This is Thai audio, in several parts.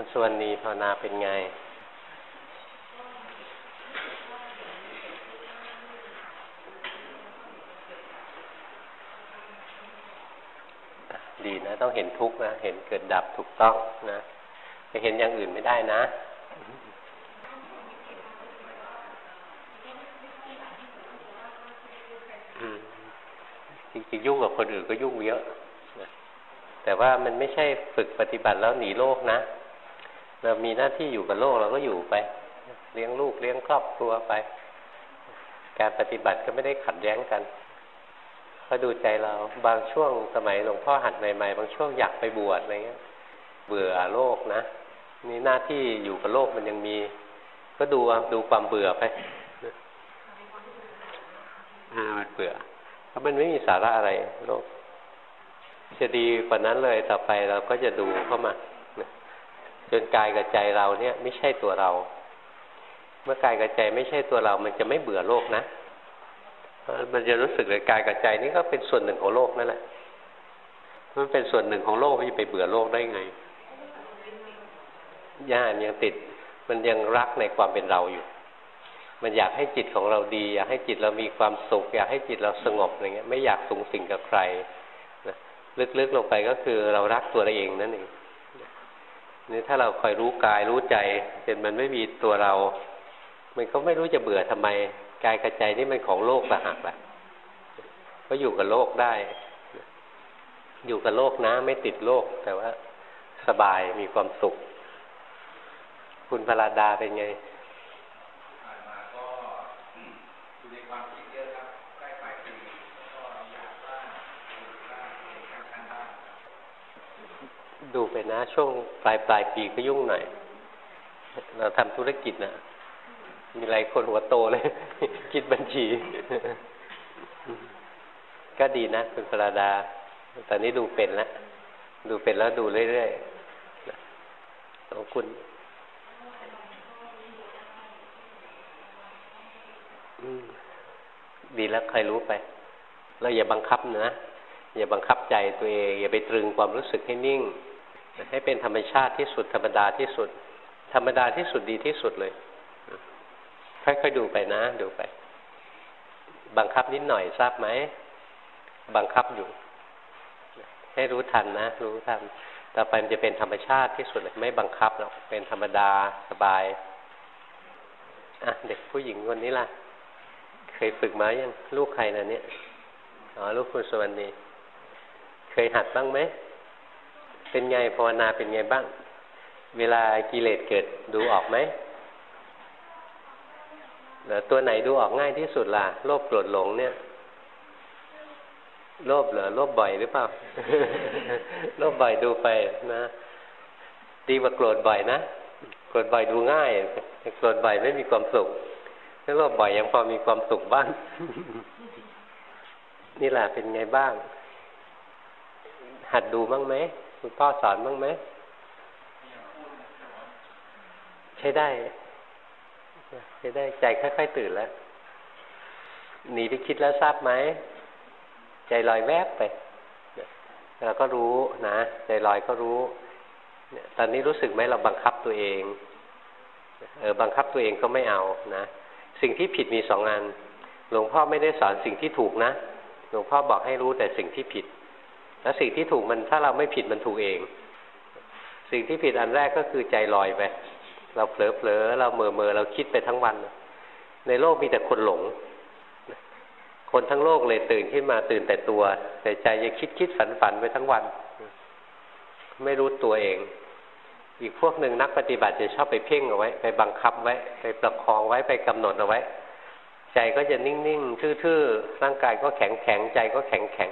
คุณส่วนนีภาวนาเป็นไง ดีนะ ต้องเห็นทุกข์นะ เห็นเกิดดับถูกต้องนะไปเห็นอย่างอื่นไม่ได้นะจริงๆยุ่งกับคนอื่นก็ยุ่งเยอะแต่ว่ามันไม่ใช่ฝึกปฏิบัติแล้วหนีโลกนะ เรามีหน้าที่อยู่กับโลกเราก็อยู่ไป เลี้ยงลูกเลี้ยงครอบครัวไป การปฏิบัติก็ไม่ได้ขัดแย้งกันก็ดูใจเราบางช่วงสมัยหลวงพ่อหัดใหม่ๆ บางช่วงอยากไปบวชอะไรเงี้ย เบื่อโลกนะนี่หน้าที่อยู่กับโลกมันยังมี ก็ดูดูความเบื่อไปอ่ามันเบื่อเพราะมันไม่มีสาระอะไรโลกจะดีกว่านั้นเลยต่อไปเราก็จะดูเข้ามา จนกายกับใจเราเนี่ยไม่ใช่ตัวเรา เมื่อกายกับใจไม่ใช่ตัวเรา มันจะไม่เบื่อโลกนะ มันจะรู้สึกเลยกายกับใจนี่ก็เป็นส่วนหนึ่งของโลกนั่นแหละมันเป็นส่วนหนึ่งของโลกมันจะไปเบื่อโลกได้ไงย่านยังติด มันยังรักในความเป็นเราอยู่ มันอยากให้จิตของเราดี อยากให้จิตเรามีความสุข อยากให้จิตเราสงบอะไรเงี้ย ไม่อยากสูงสิ่งกับใครลึกๆลงไปก็คือเรารักตัวเราเองนั่นเอง นี่ถ้าเราคอยรู้กายรู้ใจจนมันไม่มีตัวเรา มันก็ไม่รู้จะเบื่อทำไมกายกับใจนี่มันของโลกต่างหากแหละก็อยู่กับโลกได้ อยู่กับโลกนะ ไม่ติดโลก แต่ว่าสบายมีความสุข คุณพราดาเป็นไง ดูไปนะ ช่วงปลายปลายปีก็ยุ่งหน่อย เราทำธุรกิจนะมีหลายคนหัวโตเลย คิดบัญชี ก็ดีนะคุณปราดา ตอนนี้ดูเป็นแล้ว ดูเป็นแล้วดูเรื่อยๆของคุณดีแล้วใครรู้ไป เราอย่าบังคับนะ อย่าบังคับใจตัวเอง อย่าไปตรึงความรู้สึกให้นิ่ง ให้เป็นธรรมชาติที่สุดธรรมดาที่สุด ธรรมดาที่สุดดีที่สุดเลยค่อยๆดูไปนะ ดูไป บังคับนิดหน่อยทราบไหมบังคับอยู่ ให้รู้ทันนะรู้ทันต่อไปมันจะเป็นธรรมชาติที่สุดเลยไม่บังคับหรอกเป็นธรรมดาสบายอะเด็กผู้หญิงคนนี้ล่ะ เคยฝึกมายังลูกใครนะเนี่ยอ๋อลูกคุณสวรรณีเคยหัดบ้างไหม เป็นไงภาวนาเป็นไงบ้าง เวลากิเลสเกิดดูออกไหมแล้วตัวไหนดูออกง่ายที่สุดล่ะ โลภโกรธหลงเนี่ย โลภเหรอโลภบ่อยหรือเปล่า โลภบ่อยดูไปนะ ดีกว่าโกรธบ่อยนะโกรธบ่อยดูง่ายโกรธบ่อยไม่มีความสุขถ้าโลภบ่อยยังพอมีความสุขบ้าง นี่แหละเป็นไงบ้าง หัดดูบ้างไหม คุณพ่อสอนบ้างไหมใช้ได้ใช้ได้ใจค่อยๆตื่นแล้วหนีไปคิดแล้วทราบไหมใจลอยแวบไปเราก็รู้นะใจลอยก็รู้ตอนนี้รู้สึกไหมเราบังคับตัวเองเออบังคับตัวเองก็ไม่เอานะสิ่งที่ผิดมีสองงานหลวงพ่อไม่ได้สอนสิ่งที่ถูกนะ หลวงพ่อบอกให้รู้แต่สิ่งที่ผิด แล้วสิ่งที่ถูกมันถ้าเราไม่ผิดมันถูกเอง สิ่งที่ผิดอันแรกก็คือใจลอยไป เราเผลอเผลอเราเมื่อเมื่อเราคิดไปทั้งวัน ในโลกมีแต่คนหลง คนทั้งโลกเลยตื่นขึ้นมาตื่นแต่ตัว แต่ใจยังคิดคิดฝันฝันไปทั้งวัน ไม่รู้ตัวเอง อีกพวกหนึ่งนักปฏิบัติจะชอบไปเพ่งเอาไว้ ไปบังคับไว้ ไปประคองไว้ไปกำหนดเอาไว้ ใจก็จะนิ่งๆทื่อๆร่างกายก็แข็งแข็งใจก็แข็งแข็ง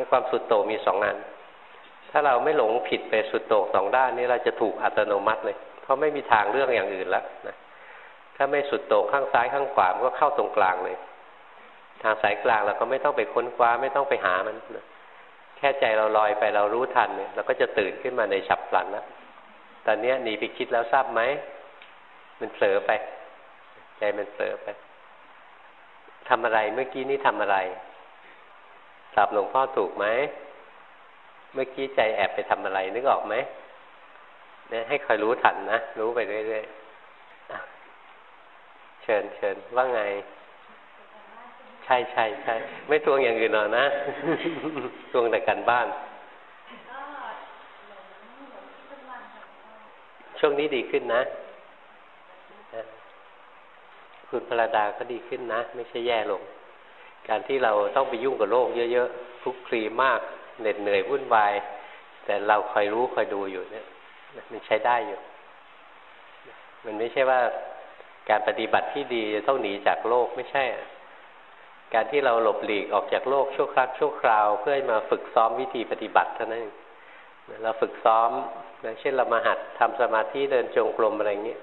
ในความสุดโต่งมีสองอัน ถ้าเราไม่หลงผิดไปสุดโต่งสองด้านนี้เราจะถูกอัตโนมัติเลย เพราะไม่มีทางเรื่องอย่างอื่นแล้วนะถ้าไม่สุดโต่งข้างซ้ายข้างขวามันก็เข้าตรงกลางเลย ทางสายกลางเราก็ไม่ต้องไปค้นคว้าไม่ต้องไปหามันนะแค่ใจเราลอยไปเรารู้ทันเนี่ยเราก็จะตื่นขึ้นมาในฉับพลันแล้วตอนนี้หนีไปคิดแล้วทราบไหมมันเผลอไป ใจมันเผลอไปทำอะไรเมื่อกี้นี้ทำอะไร ตอบหลวงพ่อถูกไหม เมื่อกี้ใจแอบไปทำอะไรนึกออกไหมเนี่ยให้คอยรู้ทันนะ รู้ไปเรื่อยๆ เชิญเชิญว่าไง ใช่ใช่ใช่ไม่ทวงอย่างอื่นหรอกนะทวงแต่กันบ้าน ช่วงนี้ดีขึ้นนะ คุณพระดาก็ดีขึ้นนะ ไม่ใช่แย่ลง การที่เราต้องไปยุ่งกับโลกเยอะๆทุกคลีมากเหน็ดเหนื่อยวุ่นวาย แต่เราคอยรู้คอยดูอยู่เนี่ยมันใช้ได้อยู่ มันไม่ใช่ว่าการปฏิบัติที่ดีจะต้องหนีจากโลกไม่ใช่ การที่เราหลบหลีกออกจากโลกชั่วครั้งชั่วคราว เพื่อมาฝึกซ้อมวิธีปฏิบัติเท่านั้นเราฝึกซ้อมเช่นเรามาหัดทำสมาธิเดินจงกรมอะไรเงี้ย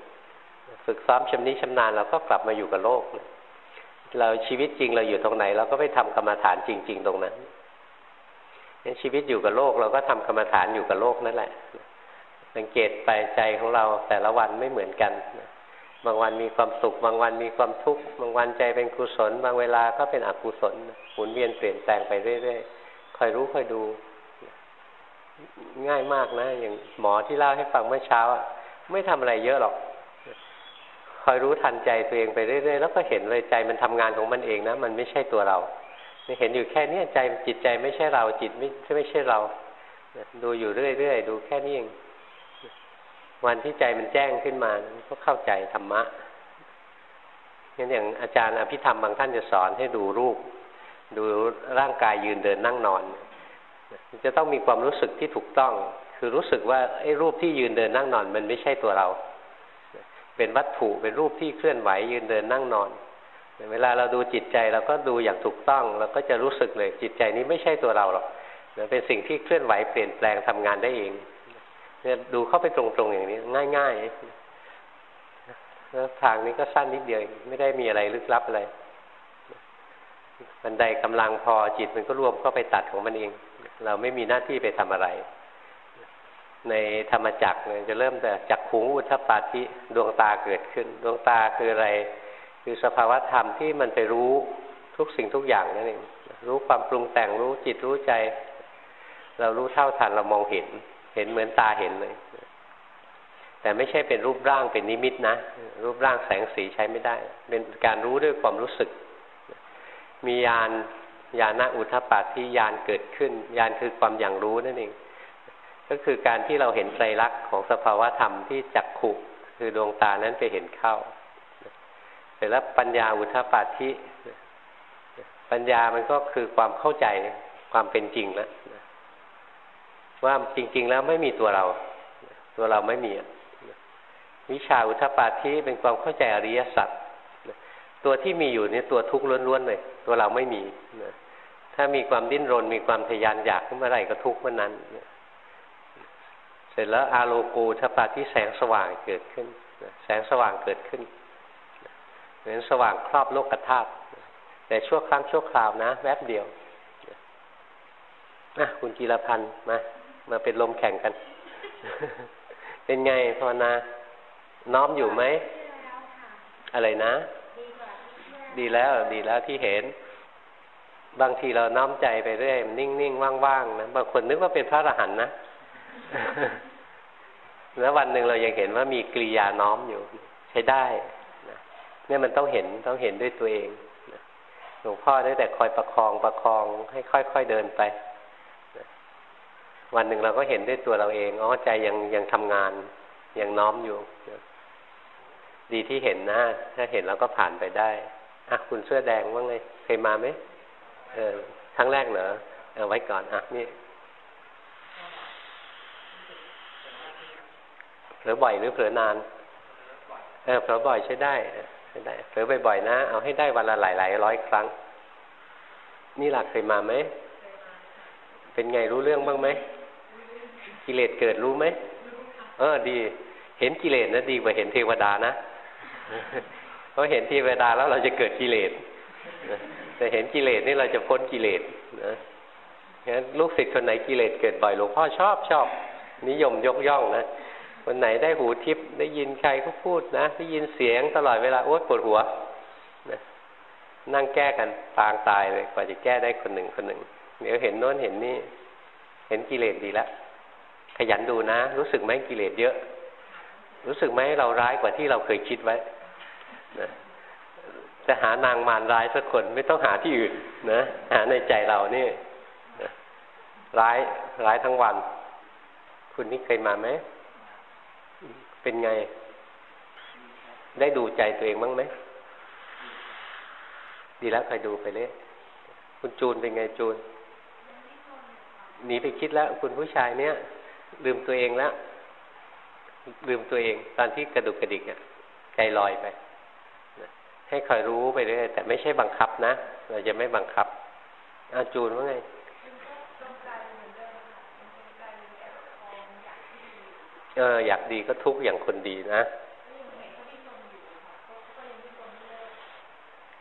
ฝึกซ้อมชำนิชำนาญเราก็กลับมาอยู่กับโลกเลย เราชีวิตจริงเราอยู่ตรงไหน เราก็ไปทำกรรมฐานจริง ๆ ตรงนั้นชีวิตอยู่กับโลกเราก็ทำกรรมฐานอยู่กับโลกนั่นแหละ สังเกตไปใจของเราแต่ละวันไม่เหมือนกัน บางวันมีความสุข บางวันมีความทุกข์ บางวันใจเป็นกุศล บางเวลาก็เป็นอกุศล หมุนเวียนเปลี่ยนแปลงไปเรื่อยๆ คอยรู้คอยดู ง่ายมากนะ อย่างหมอที่เล่าให้ฟังเมื่อเช้า ไม่ทำอะไรเยอะหรอก คอยรู้ทันใจตัวเองไปเรื่อยๆแล้วก็เห็นเลยใจมันทำงานของมันเองนะ มันไม่ใช่ตัวเราเห็นอยู่แค่นี้ใจจิตใจไม่ใช่เรา จิตไม่ไม่ใช่เรา ดูอยู่เรื่อยๆดูแค่นี้เองวันที่ใจมันแจ้งขึ้นมาก็เข้าใจธรรมะงั้นอย่างอาจารย์อภิธรรมบางท่านจะสอนให้ดูรูป ดูร่างกายยืนเดินนั่งนอน จะต้องมีความรู้สึกที่ถูกต้อง คือรู้สึกว่าไอ้รูปที่ยืนเดินนั่งนอน มันไม่ใช่ตัวเรา เป็นวัตถุเป็นรูปที่เคลื่อนไหวยืนเดินนั่งนอนเวลาเราดูจิตใจเราก็ดูอย่างถูกต้องเราก็จะรู้สึกเลยจิตใจนี้ไม่ใช่ตัวเราหรอกเป็นสิ่งที่เคลื่อนไหวเปลี่ยนแปลงทำงานได้เองเนี่ยดูเข้าไปตรงๆอย่างนี้ง่ายๆแล้วทางนี้ก็สั้นนิดเดียวไม่ได้มีอะไรลึกลับอะไรบันไดกำลังพอจิตมันก็รวมเข้าไปตัดของมันเอง เราไม่มีหน้าที่ไปทำอะไร ในธรรมจักรเนี่ยจะเริ่มแต่จักขุงอุทปาธิดวงตาเกิดขึ้น ดวงตาคืออะไร คือสภาวธรรมที่มันไปรู้ทุกสิ่งทุกอย่างนั่นเองรู้ความปรุงแต่งรู้จิตรู้ใจ เรารู้เท่าทันเรามองเห็น เห็นเหมือนตาเห็นเลย แต่ไม่ใช่เป็นรูปร่างเป็นนิมิตนะ รูปร่างแสงสีใช้ไม่ได้ เป็นการรู้ด้วยความรู้สึก มียานยาณอุทปาทิยานเกิดขึ้น ยานคือความอย่างรู้นั่นเอง ก็คือการที่เราเห็นไตรลักษณ์ของสภาวธรรมที่จักขุคือดวงตานั้นไปเห็นเข้าเสร็จแล้วปัญญาอุทปาธิปัญญามันก็คือความเข้าใจความเป็นจริงแล้วว่าจริง ๆ แล้วไม่มีตัวเรา ตัวเราไม่มีวิชาอุทปาธิเป็นความเข้าใจอริยสัจตัวที่มีอยู่นี่ตัวทุกข์ล้วนๆเลยตัวเราไม่มีถ้ามีความดิ้นรน มีความทยานอยากเมื่อไรก็ทุกข์เมื่อนั้น สร็จแล้วอาโลกูทปาที่แสงสว่างเกิดขึ้น แสงสว่างเกิดขึ้นเหมือนสว่างครอบโลกธาตุแต่ชั่วครั้งชั่วคราวนะ แวบเดียวนะคุณกีรพันธ์มา มาเป็นลมแข่งกัน เป็นไงภาวนา น้อมอยู่ไหม อะไรนะ ดีแล้วดีแล้วที่เห็น บางทีเราน้อมใจไปเรื่อยนิ่งๆ ว่างๆนะบางคนนึกว่าเป็นพระอรหันต์นะ แล้ววันหนึ่งเรายังเห็นว่ามีกิริยาน้อมอยู่ใช้ได้นะเนี่ยมันต้องเห็นต้องเห็นด้วยตัวเองหลวงพ่อได้แต่คอยประคองประคองให้ค่อยๆเดินไปนะวันหนึ่งเราก็เห็นด้วยตัวเราเองอ๋อใจยังยังทำงาน ยังน้อมอยู่ดีที่เห็นนะถ้าเห็นเราก็ผ่านไปได้อะคุณเสื้อแดงว่าไงเคยมาไหมเออครั้งแรกเหรอเอาไว้ก่อนอะนี่ ลอบ่อยหรือเผลอนานเออเผลอบ่อยใช้ได้ใช้ได้เผลอบ่อยๆนะ เอาให้ได้วันละหลายหลายร้อยครั้ง นี่หลักเคยมาไหมเป็นไงรู้เรื่องบ้างไหมกิเลสเกิดรู้ไหมเออดี เห็นกิเลสนะดีกว่าเห็นเทวดานะเพราะเห็นเทวดาแล้วเราจะเกิดกิเลสแต่เห็นกิเลสนี่เราจะพ้นกิเลสนะงั้นลูกศิษย์คนไหนกิเลสเกิดบ่อยหลวงพ่อชอบชอบ นิยมยกย่องนะ คนไหนได้หูทิพย์ได้ยินใครเขาพูดนะได้ยินเสียงตลอดเวลาโอ๊ยปวดหัวนะนั่งแก้กันปางตายเลยกว่าจะแก้ได้คนหนึ่งคนหนึ่งเดี๋ยวเห็นโน้นเห็นนี่ เห็นกิเลสดีแล้วขยันดูนะ รู้สึกไหมกิเลสเยอะ รู้สึกไหมเราร้ายกว่าที่เราเคยคิดไว้นะจะหานางมารร้ายสักคนไม่ต้องหาที่อื่นนะหาในใจเรานี่นะร้ายร้ายทั้งวัน คุณนี่เคยมาไหม เป็นไง ได้ดูใจตัวเองบ้างไหม ดีแล้วคอยดูไปเลย คุณจูนเป็นไงจูน หนีไปคิดแล้ว คุณผู้ชายเนี้ยลืมตัวเองแล้ว ลืมตัวเอง ตอนที่กระดุกกระดิกอะใจลอยไป ให้คอยรู้ไปเรื่อยแต่ไม่ใช่บังคับนะ เราจะไม่บังคับอาจูนว่าไง เอออยากดีก็ทุกข์อย่างคนดีนะ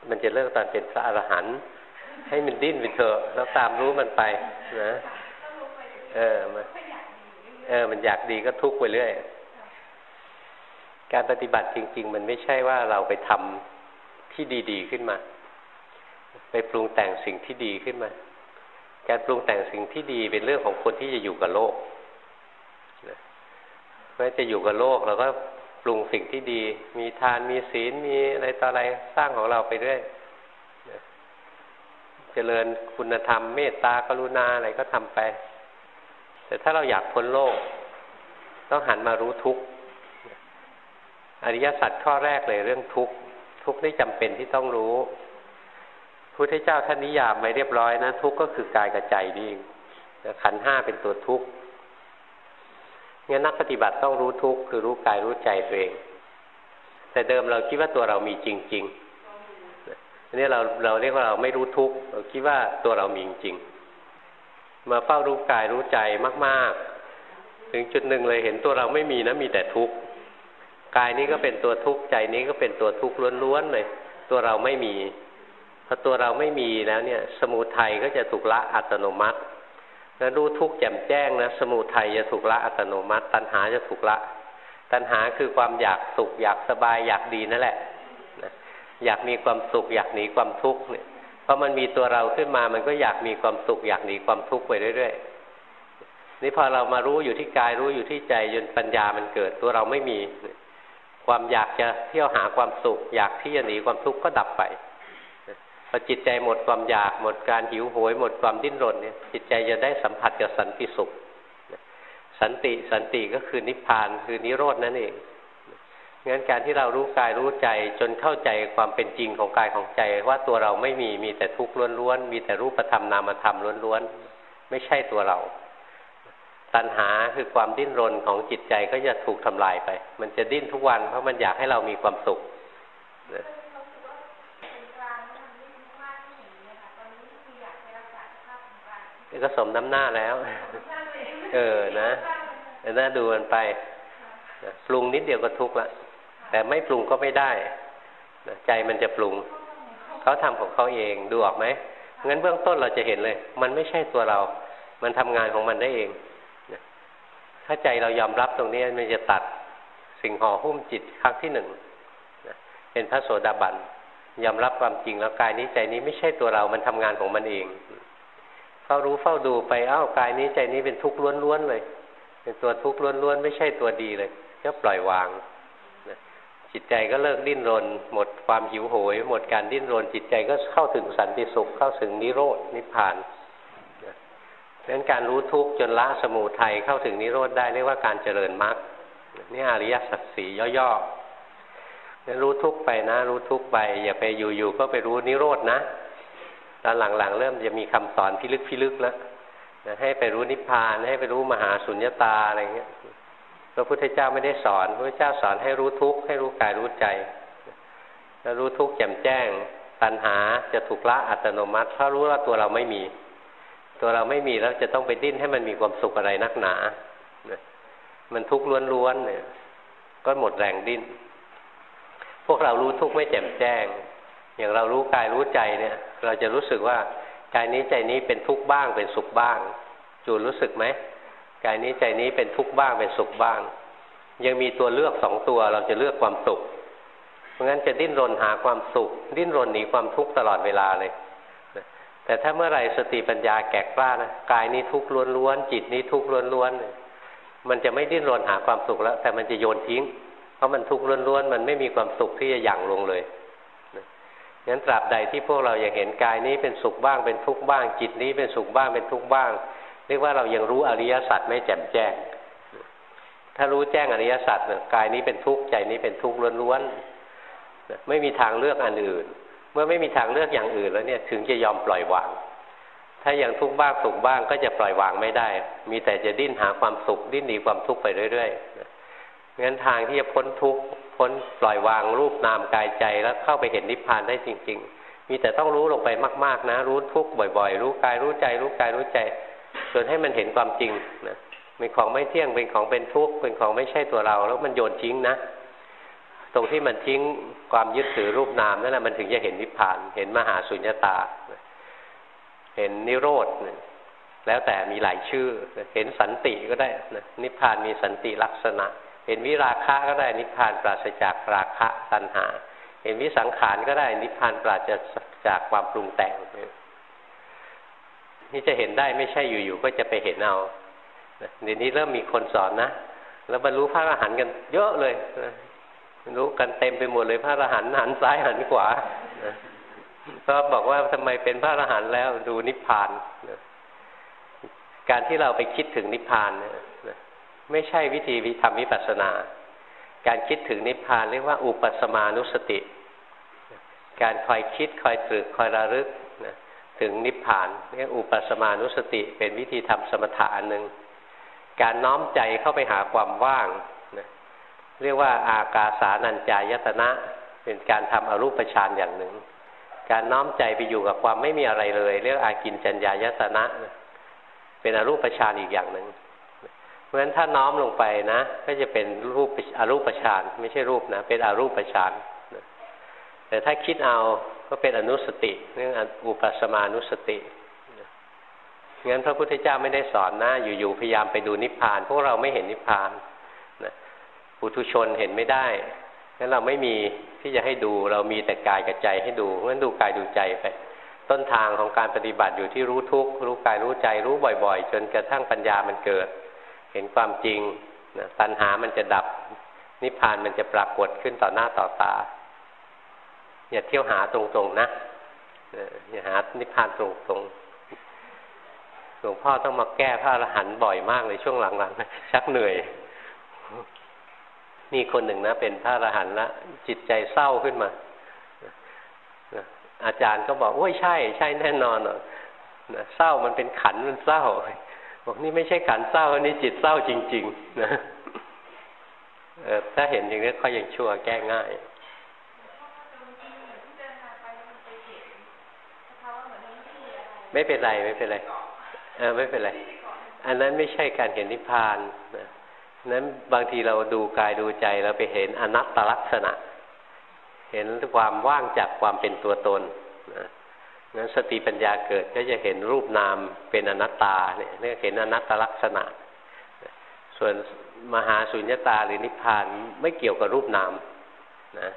มันจะเลิกตอนเป็นพระอรหันต์ให้มันดิ้นไปเถอะแล้วตามรู้มันไปนะเออมันเออ มันอยากดีก็ทุกข์ไปเรื่อยการปฏิบัติจริง ๆ มันไม่ใช่ว่าเราไปทำที่ดีๆขึ้นมา ไปปรุงแต่งสิ่งที่ดีขึ้นมา การปรุงแต่งสิ่งที่ดีเป็นเรื่องของคนที่จะอยู่กับโลก เมื่อจะอยู่กับโลกเราก็ปรุงสิ่งที่ดี มีทานมีศีลมีอะไรต่ออะไรสร้างของเราไปเรื่อยเจริญคุณธรรมเมตตากรุณาอะไรก็ทำไป แต่ถ้าเราอยากพ้นโลก ต้องหันมารู้ทุกข์อริยสัจข้อแรกเลยเรื่องทุกข์ทุกข์นี่จำเป็นที่ต้องรู้พุทธเจ้าท่านนิยามไว้เรียบร้อยนะทุกข์ก็คือกายกับใจนี่ขันห้าเป็นตัวทุกข์ งั้นนักปฏิบัติต้องรู้ทุกข์คือรู้กายรู้ใจตัวเอง แต่เดิมเราคิดว่าตัวเรามีจริงๆอันนี้เราเราเรียกว่าเราไม่รู้ทุกข์เราคิดว่าตัวเรามีจริงมาเฝ้ารู้กายรู้ใจมาก ๆ ถึงจุดหนึ่งเลยเห็นตัวเราไม่มีนะมีแต่ทุกข์กายนี้ก็เป็นตัวทุกข์ใจนี้ก็เป็นตัวทุกข์ล้วนๆเลย ตัวเราไม่มีพอตัวเราไม่มีแล้วเนี่ย สมุทัยก็จะถูกละอัตโนมัติ แล้วรู้ทุกข์แจ่มแจ้งนะสมุทัยจะถูกละอัตโนมัติ ตัณหาจะถูกละ ตัณหาคือความอยากสุข อยากสบายอยากดีนั่นแหละอยากมีความสุข อยากหนีความทุกข์เนี่ยพอมันมีตัวเราขึ้นมา มันก็อยากมีความสุข อยากหนีความทุกข์ไปเรื่อยๆ นี่พอเรามารู้อยู่ที่กายรู้อยู่ที่ใจจนปัญญามันเกิดตัวเราไม่มี ความอยากจะเที่ยวหาความสุข อยากที่จะหนีความทุกข์ก็ดับไป พอจิตใจหมดความอยากหมดการหิวโหย หมดความดิ้นรนเนี่ยจิตใจจะได้สัมผัสกับสันติสุข สันติสันติก็คือนิพพานคือนิโรดนั่นเองงั้นการที่เรารู้กายรู้ใจจนเข้าใจความเป็นจริงของกายของใจ ว่าตัวเราไม่มีมีแต่ทุกข์ล้วนๆมีแต่รูปธรรมนามธรรมล้วนๆไม่ใช่ตัวเรา ตัณหาคือความดิ้นรนของจิตใจก็จะถูกทำลายไป มันจะดิ้นทุกวันเพราะมันอยากให้เรามีความสุข ก็สมน้ำหน้าแล้ว เออนะน่าดูมันไปปรุงนิดเดียวก็ทุกข์ละแต่ไม่ปรุงก็ไม่ได้ใจมันจะปรุง เขาทำของเขาเองดูออกไหมงั้นเบื้องต้นเราจะเห็นเลย มันไม่ใช่ตัวเรา มันทำงานของมันได้เองถ้าใจเรายอมรับตรงนี้มันจะตัดสิ่งห่อหุ้มจิตครั้งที่หนึ่งเป็นพระโสดาบันยอมรับความจริงแล้วกายนี้ใจนี้ไม่ใช่ตัวเรา มันทำงานของมันเอง เฝ้ารู้เฝ้าดูไปอ้าวกายนี้ใจนี้เป็นทุกข์ล้วนๆเลย เป็นตัวทุกข์ล้วนๆไม่ใช่ตัวดีเลยก็ปล่อยวางจิตใจก็เลิกดิ้นรน หมดความหิวโหย หมดการดิ้นรน จิตใจก็เข้าถึงสันติสุขเข้าถึงนิโรดนิพพานดังนั้นการรู้ทุกข์จนละสมุทัยเข้าถึงนิโรธได้เรียกว่าการเจริญมรรคนี่อริยสัจสี่ย่อๆรู้ทุกข์ไปนะ รู้ทุกข์ไป อย่าไปอยู่ๆก็ไปรู้นิโรธนะ ตอนหลังๆ เริ่มจะมีคำสอนพิลึกพิลึกแล้วนะให้ไปรู้นิพพานให้ไปรู้มหาสุญญตาอะไรเงี้ยพระพุทธเจ้าไม่ได้สอนพระพุทธเจ้าสอนให้รู้ทุกข์ให้รู้กายรู้ใจแล้วรู้ทุกข์แจ่มแจ้ง ตัณหาจะถูกละอัตโนมัติเพราะรู้ว่าตัวเราไม่มี ตัวเราไม่มีแล้วจะต้องไปดิ้นให้มันมีความสุขอะไรนักหนา มันทุกข์ล้วนๆเนี่ย ก็หมดแรงดิ้น พวกเรารู้ทุกข์ไม่แจ่มแจ้ง อย่างเรารู้กายรู้ใจเนี่ย เราจะรู้สึกว่ากายนี้ใจนี้เป็นทุกข์บ้างเป็นสุขบ้าง จูนรู้สึกไหมกายนี้ใจนี้เป็นทุกข์บ้างเป็นสุขบ้าง ยังมีตัวเลือกสองตัวเราจะเลือกความสุข เพราะงั้นจะดิ้นรนหาความสุข ดิ้นรนหนีความทุกข์ตลอดเวลาเลยแต่ถ้าเมื่อไหร่สติปัญญาแก่กล้านะกายนี้ทุกข์ล้วนๆจิตนี้ทุกข์ล้วนๆมันจะไม่ดิ้นรนหาความสุขแล้ว แต่มันจะโยนทิ้ง เพราะมันทุกข์ล้วนๆมันไม่มีความสุขที่จะหยั่งลงเลย งั้นตราบใดที่พวกเรายังเห็นกายนี้เป็นสุขบ้างเป็นทุกข์บ้าง จิตนี้เป็นสุขบ้างเป็นทุกข์บ้าง เรียกว่าเรายังรู้อริยสัจไม่แจ่มแจ้ง ถ้ารู้แจ้งอริยสัจกายนี้เป็นทุกข์ใจนี้เป็นทุกข์ล้วนๆไม่มีทางเลือกอันอื่น เมื่อไม่มีทางเลือกอย่างอื่นแล้วเนี่ยถึงจะยอมปล่อยวาง ถ้ายังทุกข์บ้างสุขบ้างก็จะปล่อยวางไม่ได้ มีแต่จะดิ้นหาความสุขดิ้นหนีความทุกข์ไปเรื่อยๆงั้นทางที่จะพ้นทุกข์ พ้นปล่อยวางรูปนามกายใจแล้วเข้าไปเห็นนิพพานได้จริง ๆ มีแต่ต้องรู้ลงไปมากๆนะ รู้ทุกบ่อย ๆ รู้กายรู้ใจรู้กายรู้ใจจนให้มันเห็นความจริงนะเป็นของไม่เที่ยงเป็นของเป็นทุกข์เป็นของไม่ใช่ตัวเรา แล้วมันโยนทิ้งนะ ตรงที่มันทิ้งความยึดถือรูปนามนั่นแหละมันถึงจะเห็นนิพพาน เห็นมหาสุญญตา เห็นนิโรธแล้วแต่มีหลายชื่อ เห็นสันติก็ได้นิพพานมีสันติลักษณะ เห็นวิราคะก็ได้นิพพานปราศจากราคะตัณหา เห็นวิสังขารก็ได้นิพพานปราศจากความปรุงแต่งนี่จะเห็นได้ไม่ใช่อยู่ๆก็จะไปเห็นเอาเดี๋ยวนี้เริ่มมีคนสอนนะแล้วบรรลุพระอรหันต์กันเยอะเลยรู้กันเต็มไปหมดเลยพระอรหันต์หันซ้ายหันขวาก็บอกว่าทำไมเป็นพระอรหันต์แล้วดูนิพพานการที่เราไปคิดถึงนิพพานเนี่ย ไม่ใช่วิธีวิธรรมวิปัสสนา การคิดถึงนิพพานเรียกว่าอุปสมานุสติ การคอยคิดคอยตรึกคอยระลึกนะถึงนิพพานเรียกอุปสมานุสติ เป็นวิธีทำสมถะอันหนึ่งการน้อมใจเข้าไปหาความว่างนะเรียกว่าอากาสานัญจายตนะ เป็นการทำอรูปฌานอย่างหนึ่ง การน้อมใจไปอยู่กับความไม่มีอะไรเลย เรียกอากินจัญญายตนะ เป็นอรูปฌานอีกอย่างหนึ่ง ราะฉะนั้นถ้าน้อมลงไปนะ ก็จะเป็นรูปอรูปฌานไม่ใช่รูปนะ เป็นอรูปฌานแต่ถ้าคิดเอาก็เป็นอนุสติเรื่องอุปสมานุสติงั้นพระพุทธเจ้าไม่ได้สอนนะ อยู่ๆพยายามไปดูนิพพาน พวกเราไม่เห็นนิพพานนะปุถุชนเห็นไม่ได้งั้นเราไม่มีที่จะให้ดูเรามีแต่กายกับใจให้ดูงั้นดูกายดูใจไป ต้นทางของการปฏิบัติอยู่ที่รู้ทุกข์รู้กายรู้ใจรู้บ่อย ๆ จนกระทั่งปัญญามันเกิด เห็นความจริงนะตัณหามันจะดับ นิพพานมันจะปรากฏขึ้นต่อหน้าต่อตา อย่าเที่ยวหาตรงๆนะอย่าหานิพพานตรงๆหลวงพ่อต้องมาแก้พระอรหันต์บ่อยมากในช่วงหลังๆชักเหนื่อยนี่คนหนึ่งนะ เป็นพระอรหันต์ละจิตใจเศร้าขึ้นมาอาจารย์ก็บอกโอ้ยใช่ ใช่แน่นอนเศร้ามันเป็นขันมันเศร้า บอกนี่ไม่ใช่ขันเศร้านนี้จิตเศร้าจริง ๆ นะเออถ้าเห็นอย่างนี้ก็ยังชั่วแก้ง่ายไม่เป็นไรไม่เป็นไรเออไม่เป็นไร อันนั้นไม่ใช่การเห็นนิพพานนะนั้นบางทีเราดูกายดูใจเราไปเห็นอนัตตลักษณะ เห็นความว่างจากความเป็นตัวตน นั้นสติปัญญาเกิดก็จะเห็นรูปนามเป็นอนัตตาเนี่ยเรียกเห็นอนัตตลักษณะ ส่วนมหาสุญญตาหรือนิพพานไม่เกี่ยวกับรูปนามนะ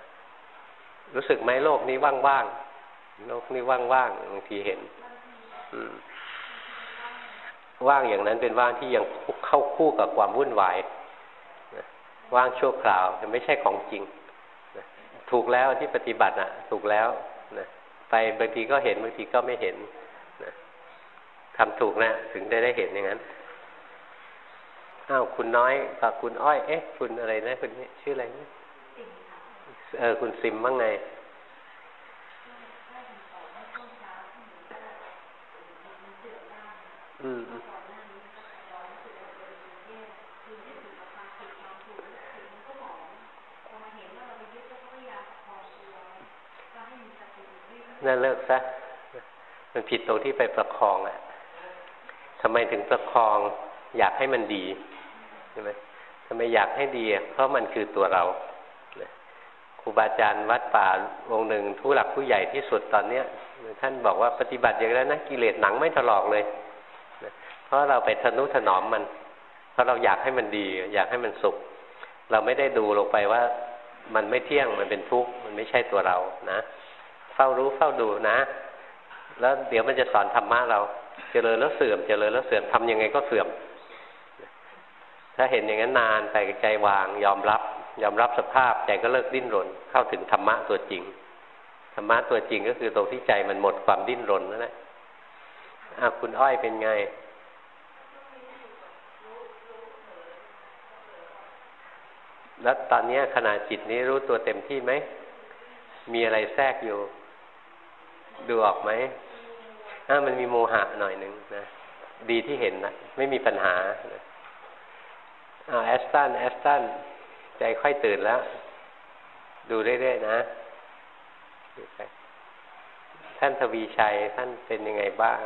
รู้สึกไหมโลกนี้ว่างๆโลกนี้ว่างๆบางทีเห็นว่างอย่างนั้นเป็นว่างที่ยังเข้าคู่กับความวุ่นวายว่างชั่วคราวไม่ใช่ของจริง ถูกแล้วที่ปฏิบัติอะ ถูกแล้ว ไปบางทีก็เห็นบางทีก็ไม่เห็นนะทำถูกนะถึงได้ได้เห็นอย่างนั้นอ้าวคุณน้อยกับคุณอ้อยเอ๊ะคุณอะไรนะคุณนี้ชื่ออะไรนะเออคุณซิมบ้างไงอืม นั่นเลิกซะมันผิดตรงที่ไปประคองอะทำไมถึงประคอง อยากให้มันดีใช่ไหมทำไมอยากให้ดี เพราะมันคือตัวเราครูบาอาจารย์วัดป่าองค์หนึ่งผู้หลักผู้ใหญ่ที่สุดตอนเนี้ยท่านบอกว่าปฏิบัติอย่างนั้นนะกิเลสหนังไม่ถลอกเลยเพราะเราไปทนุถนอมมัน เพราะเราอยากให้มันดี อยากให้มันสุข เราไม่ได้ดูลงไปว่ามันไม่เที่ยงมันเป็นทุกข์มันไม่ใช่ตัวเรานะ ฝ้ารู้เฝ้าดูนะ แล้วเดี๋ยวมันจะสอนธรรมะเราเจริญแล้วเสื่อมเจริญแล้วเสื่อมทำยังไงก็เสื่อม ถ้าเห็นอย่างนั้นนานไปใจวาง ยอมรับ ยอมรับสภาพใจก็เลิกดิ้นรน เข้าถึงธรรมะตัวจริง ธรรมะตัวจริงก็คือตรงที่ใจมันหมดความดิ้นรนนั่นแหละอาคุณอ้อยเป็นไง แล้วตอนนี้ขณะจิตนี้รู้ตัวเต็มที่ไหม มีอะไรแทรกอยู่ ดูออกไหมถ้ามันมีโมหะหน่อยหนึ่งนะดีที่เห็นนะไม่มีปัญหาอาแอสตันแอสตันใจค่อยตื่นแล้ว ดูเรื่อยๆนะท่านทวีชัยท่านเป็นยังไงบ้าง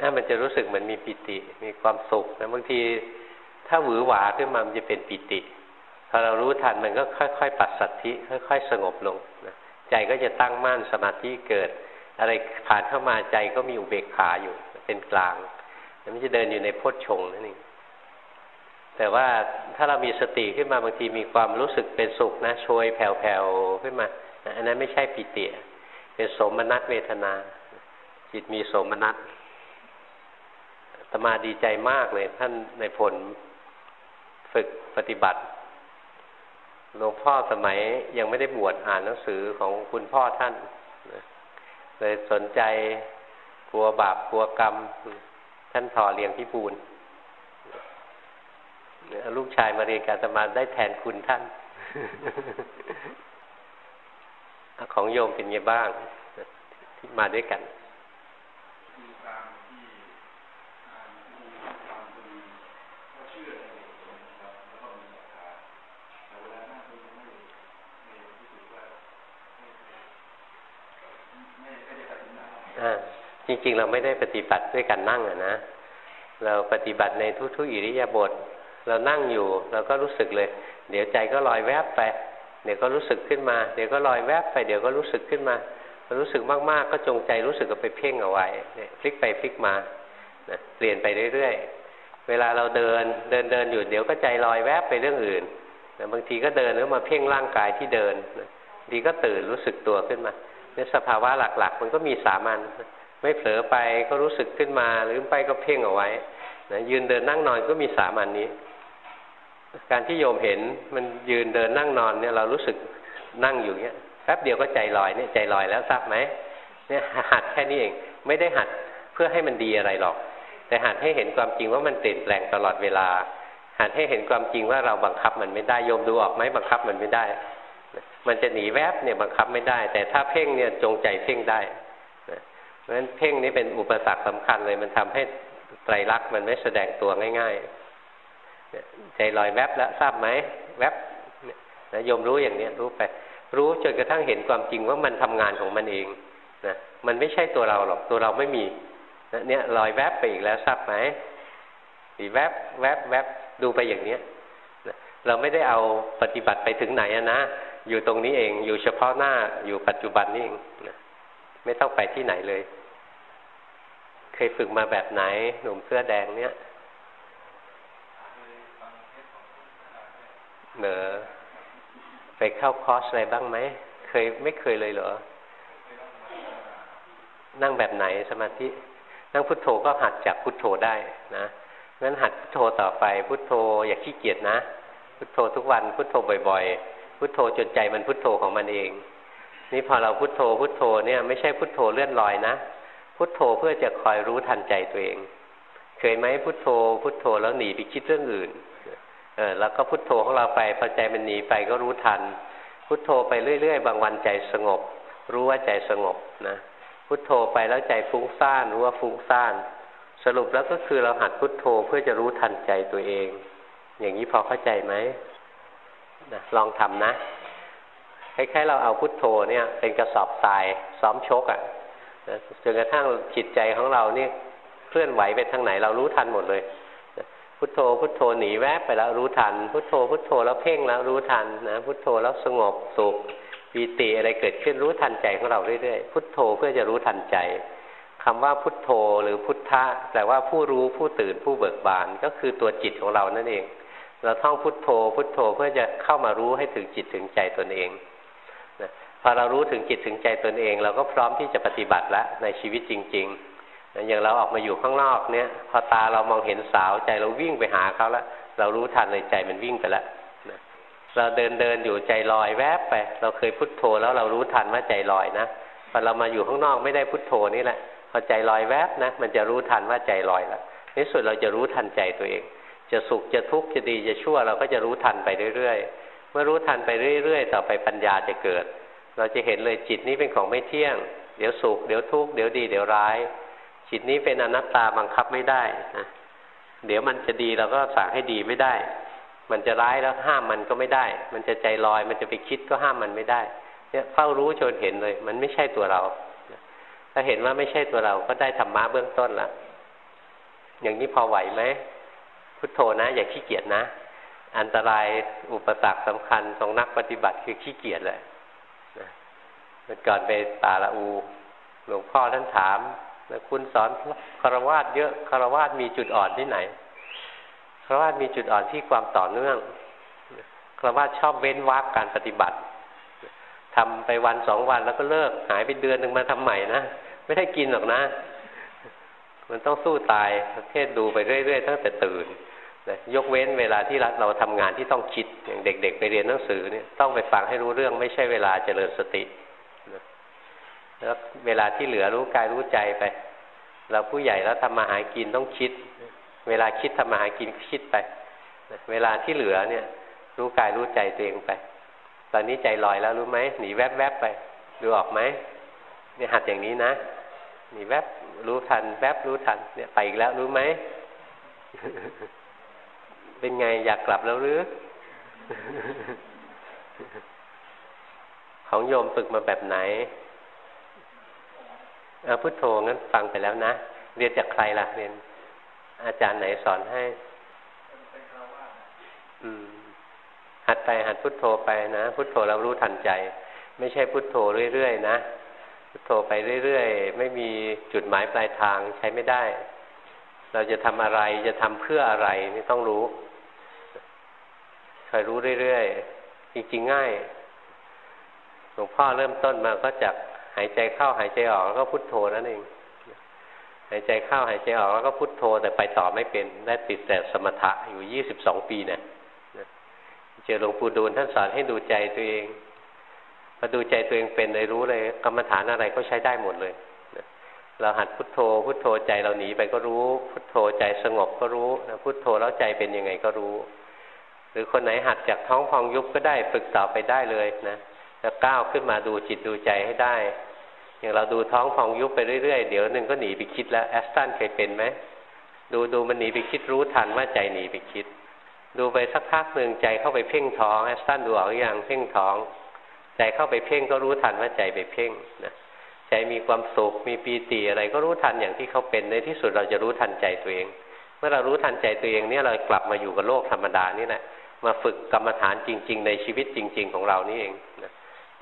ถ้ามันจะรู้สึกเหมือนมีปิติ มีความสุขนะบางที ถ้าหวือหวาขึ้นมามันจะเป็นปิติ พอเรารู้ทันมันก็ค่อยๆ ปัดสัตธิค่อย ๆ สงบลงนะใจก็จะตั้งมั่นสมาธิเกิด อะไรผ่านเข้ามาใจก็มีอุเบกขาอยู่เป็นกลางแล้วมันจะเดินอยู่ในโพชฌงนั่นเองแต่ว่าถ้าเรามีสติขึ้นมาบางทีมีความรู้สึกเป็นสุขนะโชยแผ่วๆขึ้นมาอันนั้นไม่ใช่ปิติเป็นสมนัตเวทนา จิตมีสมนัตตมาดีใจมากเลยท่านในผล ฝึกปฏิบัติหลวงพ่อสมัยยังไม่ได้บวชอ่านหนังสือของคุณพ่อท่านเลยสนใจกลัวบาปกลัวกรรม ท่านถ่อเรียงพิบูลลูกชายมาเรียนการสมาได้แทนคุณท่าน ของโยมเป็นไงบ้าง ที่มาด้วยกัน จริงๆ เราไม่ได้ปฏิบัติด้วยการนั่งอะนะ เราปฏิบัติในทุกๆอิริยาบถเรานั่งอยู่เราก็รู้สึกเลย เดี๋ยวใจก็ลอยแวบไปเดี๋ยวก็รู้สึกขึ้นมา เดี๋ยวก็ลอยแวบไปเดี๋ยวก็รู้สึกขึ้นมา รู้สึกมากๆ ก็จงใจรู้สึกก็ไปเพ่งเอาไว้พลิกไปพลิกมาเปลี่ยนไปเรื่อยๆเวลาเราเดินเดินเดินอยู่เดี๋ยวก็ใจลอยแวบไปเรื่องอื่นบางทีก็เดินแล้วมาเพ่งร่างกายที่เดินดีก็ตื่นรู้สึกตัวขึ้นมาเนี่ยสภาวะหลักๆ มันก็มีสามัญ ไม่เผลอไปก็รู้สึกขึ้นมาหรือไปก็เพ่งเอาไว้นะยืนเดินนั่งนอนก็มีสามอันนี้ การที่โยมเห็นมันยืนเดินนั่งนอนเนี่ยเรารู้สึกนั่งอยู่เนี้ยแป๊บเดียวก็ใจลอยเนี่ยใจลอยแล้วทราบไหมเนี่ยหัดแค่นี้เองไม่ได้หัดเพื่อให้มันดีอะไรหรอก แต่หัดให้เห็นความจริงว่ามันเปลี่ยนแปลงตลอดเวลา หัดให้เห็นความจริงว่าเราบังคับมันไม่ได้โยมดูออกไหมบังคับมันไม่ได้ มันจะหนีแวบเนี่ยบังคับไม่ได้ แต่ถ้าเพ่งเนี่ยจงใจเพ่งได้ ราะฉะนั้นเพ่งนี้เป็นอุปสรรคสำคัญเลย มันทำให้ไตรลักษณ์มันไม่แสดงตัวง่ายๆใจลอยแวบแล้วทราบไหมแวบนะโยมรู้อย่างนี้รู้ไป รู้จนกระทั่งเห็นความจริงว่ามันทำงานของมันเองนะมันไม่ใช่ตัวเราหรอกตัวเราไม่มีนะเนี่ยลอยแวบไปอีกแล้วทราบไหมสีแวบแวบแวบดูไปอย่างเนี้ยนะเราไม่ได้เอาปฏิบัติไปถึงไหนนะอยู่ตรงนี้เองอยู่เฉพาะหน้าอยู่ปัจจุบันนี่เองนะไม่ต้องไปที่ไหนเลย ยฝึกมาแบบไหน หนุ่มเสื้อแดงเนี่ยเหนอไปเข้าคอร์สอะไรบ้างไหม เคยไม่เคยเลยเหรอ นั่งแบบไหนสมาธิ นั่งพุทโธก็หัดจากพุทโธได้นะงั้นหัดพุทโธต่อไป พุทโธอย่าขี้เกียจนะ พุทโธทุกวัน พุทโธบ่อย ๆ พุทโธจนใจมันพุทโธของมันเอง นี่พอเราพุทโธพุทโธเนี่ยไม่ใช่พุทโธเลื่อนลอยนะ พุทโธเพื่อจะคอยรู้ทันใจตัวเอง เคยไหมพุทโธ พุทโธแล้วหนีไปคิดเรื่องอื่น เออแล้วก็พุทโธของเราไปพอใจมันหนีไปก็รู้ทัน พุทโธไปเรื่อย ๆ บางวันใจสงบ รู้ว่าใจสงบนะพุทโธไปแล้วใจฟุ้งซ่านรู้ว่าฟุ้งซ่านสรุปแล้วก็คือเราหัดพุทโธเพื่อจะรู้ทันใจตัวเอง อย่างนี้พอเข้าใจไหมนะลองทำนะคล้ายๆเราเอาพุทโธเนี่ย เป็นกระสอบทรายซ้อมชกอะ่ะ จนกระทั่งจิตใจของเรานี่เคลื่อนไหวไปทางไหนเรารู้ทันหมดเลยพุทโธพุทโธหนีแวบไปแล้วรู้ทัน พุทโธพุทโธแล้วเพ่งแล้วรู้ทันนะพุทโธแล้วสงบสุขปีติอะไรเกิดขึ้นรู้ทันใจของเราเรื่อยๆพุทโธเพื่อจะรู้ทันใจคำว่าพุทโธหรือพุทธะแปลว่าผู้รู้ผู้ตื่นผู้เบิกบานก็คือตัวจิตของเรานั่นเอง เราท่องพุทโธ พุทโธเพื่อจะเข้ามารู้ให้ถึงจิตถึงใจตนเอง พอเรารู้ถึงจิตถึงใจตนเอง เราก็พร้อมที่จะปฏิบัติแล้วในชีวิตจริง ๆ อย่างเราออกมาอยู่ข้างนอกเนี่ย พอตาเรามองเห็นสาวใจเราวิ่งไปหาเขาแล้วเรารู้ทันเลยใจมันวิ่งไปแล้วเราเดินเดินอยู่ใจลอยแวบไป เราเคยพุทโธแล้วเรารู้ทันว่าใจลอยนะพอเรามาอยู่ข้างนอกไม่ได้พุทโธนี่แหละพอใจลอยแวบนะมันจะรู้ทันว่าใจลอยแล้วในสุดเราจะรู้ทันใจตัวเอง จะสุขจะทุกข์จะดีจะชั่ว เราก็จะรู้ทันไปเรื่อยๆเมื่อรู้ทันไปเรื่อย ๆ ต่อไปปัญญาจะเกิด เราจะเห็นเลยจิตนี้เป็นของไม่เที่ยง เดี๋ยวสุขเดี๋ยวทุกข์เดี๋ยวดีเดี๋ยวร้าย จิตนี้เป็นอนัตตาบังคับไม่ได้นะเดี๋ยวมันจะดีเราก็สั่งให้ดีไม่ได้ มันจะร้ายแล้วห้ามมันก็ไม่ได้ มันจะใจลอย มันจะไปคิดก็ห้ามมันไม่ได้ เนี่ยเฝ้ารู้จนเห็นเลย มันไม่ใช่ตัวเรา ถ้าเห็นว่าไม่ใช่ตัวเราก็ได้ธรรมะเบื้องต้นแล้วอย่างนี้พอไหวไหมพุทโธนะ อย่าขี้เกียจนะ อันตรายอุปสรรคสำคัญของนักปฏิบัติคือขี้เกียจเลย นก่อนไปป่าละอูหลวงพ่อท่านถามแล้วคุณสอนคารวาสเยอะคารวาสมีจุดอ่อนที่ไหนคารวาสมีจุดอ่อนที่ความต่อเนื่องคารวาสชอบเว้นวักการปฏิบัติทำไปวันสองวันแล้วก็เลิกหายไปเดือนหนึ่งมาทำใหม่นะไม่ได้กินหรอกนะ มันต้องสู้ตายประเทศดูไปเรื่อยๆตั้งแต่ตื่นนะยกเว้นเวลาที่เราทำงานที่ต้องคิดอย่างเด็ก ๆ ไปเรียนหนังสือเนี่ยต้องไปฟังให้รู้เรื่องไม่ใช่เวลาเจริญสติ แล้วเวลาที่เหลือรู้กายรู้ใจไป เราผู้ใหญ่แล้วทำมาหากินต้องคิด เวลาคิดทำมาหากินคิดไป เวลาที่เหลือเนี่ย รู้กายรู้ใจตัวเองไป ตอนนี้ใจลอยแล้วรู้ไหมหนีแวบๆไปดูออกไหมเนี่ยหัดอย่างนี้นะหนีแวบรู้ทัน แวบรู้ทันเนี่ยไปอีกแล้วรู้ไหมเป็นไงอยากกลับแล้วหรือของโยมฝึกมาแบบไหน เอาพุทโธงั้นฟังไปแล้วนะ เรียนจากใครล่ะเรียนอาจารย์ไหนสอนให้อืมหัดไปหัดพุทโธไปนะพุทโธเรารู้ทันใจ ไม่ใช่พุทโธเรื่อยๆนะพุทโธไปเรื่อยๆไม่มีจุดหมายปลายทางใช้ไม่ได้ เราจะทำอะไรจะทำเพื่ออะไรนี่ต้องรู้คอยรู้เรื่อยๆจริงๆง่ายหลวงพ่อเริ่มต้นมาก็จาก หายใจเข้าหายใจออกแล้วก็พุทโธนั่นเอง หายใจเข้าหายใจออกแล้วก็พุทโธแต่ไปต่อไม่เป็นได้ติดแต่สมถะอยู่ยี่สิบสองปีเนี่ยเจอหลวงปู่ดูลท่านสอนให้ดูใจตัวเองพอดูใจตัวเองเป็นเลยรู้เลย กรรมฐานอะไรก็ใช้ได้หมดเลยเราหัดพุทโธ พุทโธใจเราหนีไปก็รู้ พุทโธใจสงบก็รู้นะพุทโธแล้วใจเป็นยังไงก็รู้ หรือคนไหนหัดจากท้องพองยุบก็ได้ฝึกต่อไปได้เลยนะ จะก้าวขึ้นมาดูจิตดูใจให้ได้ อย่างเราดูท้องพองยุบไปเรื่อยๆ เดี๋ยวหนึ่งก็หนีไปคิดแล้วแอสตันเคยเป็นไหมดูดูมันหนีไปคิดรู้ทันว่าใจหนีไปคิด ดูไปสักพักหนึ่งใจเข้าไปเพ่งท้องแอสตันดูออกอย่างเพ่งท้อง ใจเข้าไปเพ่งก็รู้ทันว่าใจไปเพ่งนะใจมีความสุขมีปีติอะไรก็รู้ทันอย่างที่เขาเป็นในที่สุดเราจะรู้ทันใจตัวเอง เมื่อเรารู้ทันใจตัวเองเนี่ยเรากลับมาอยู่กับโลกธรรมดานี่แหละมาฝึกกรรมฐานจริง ๆ ในชีวิตจริง ๆ ของเรานี่เองนะ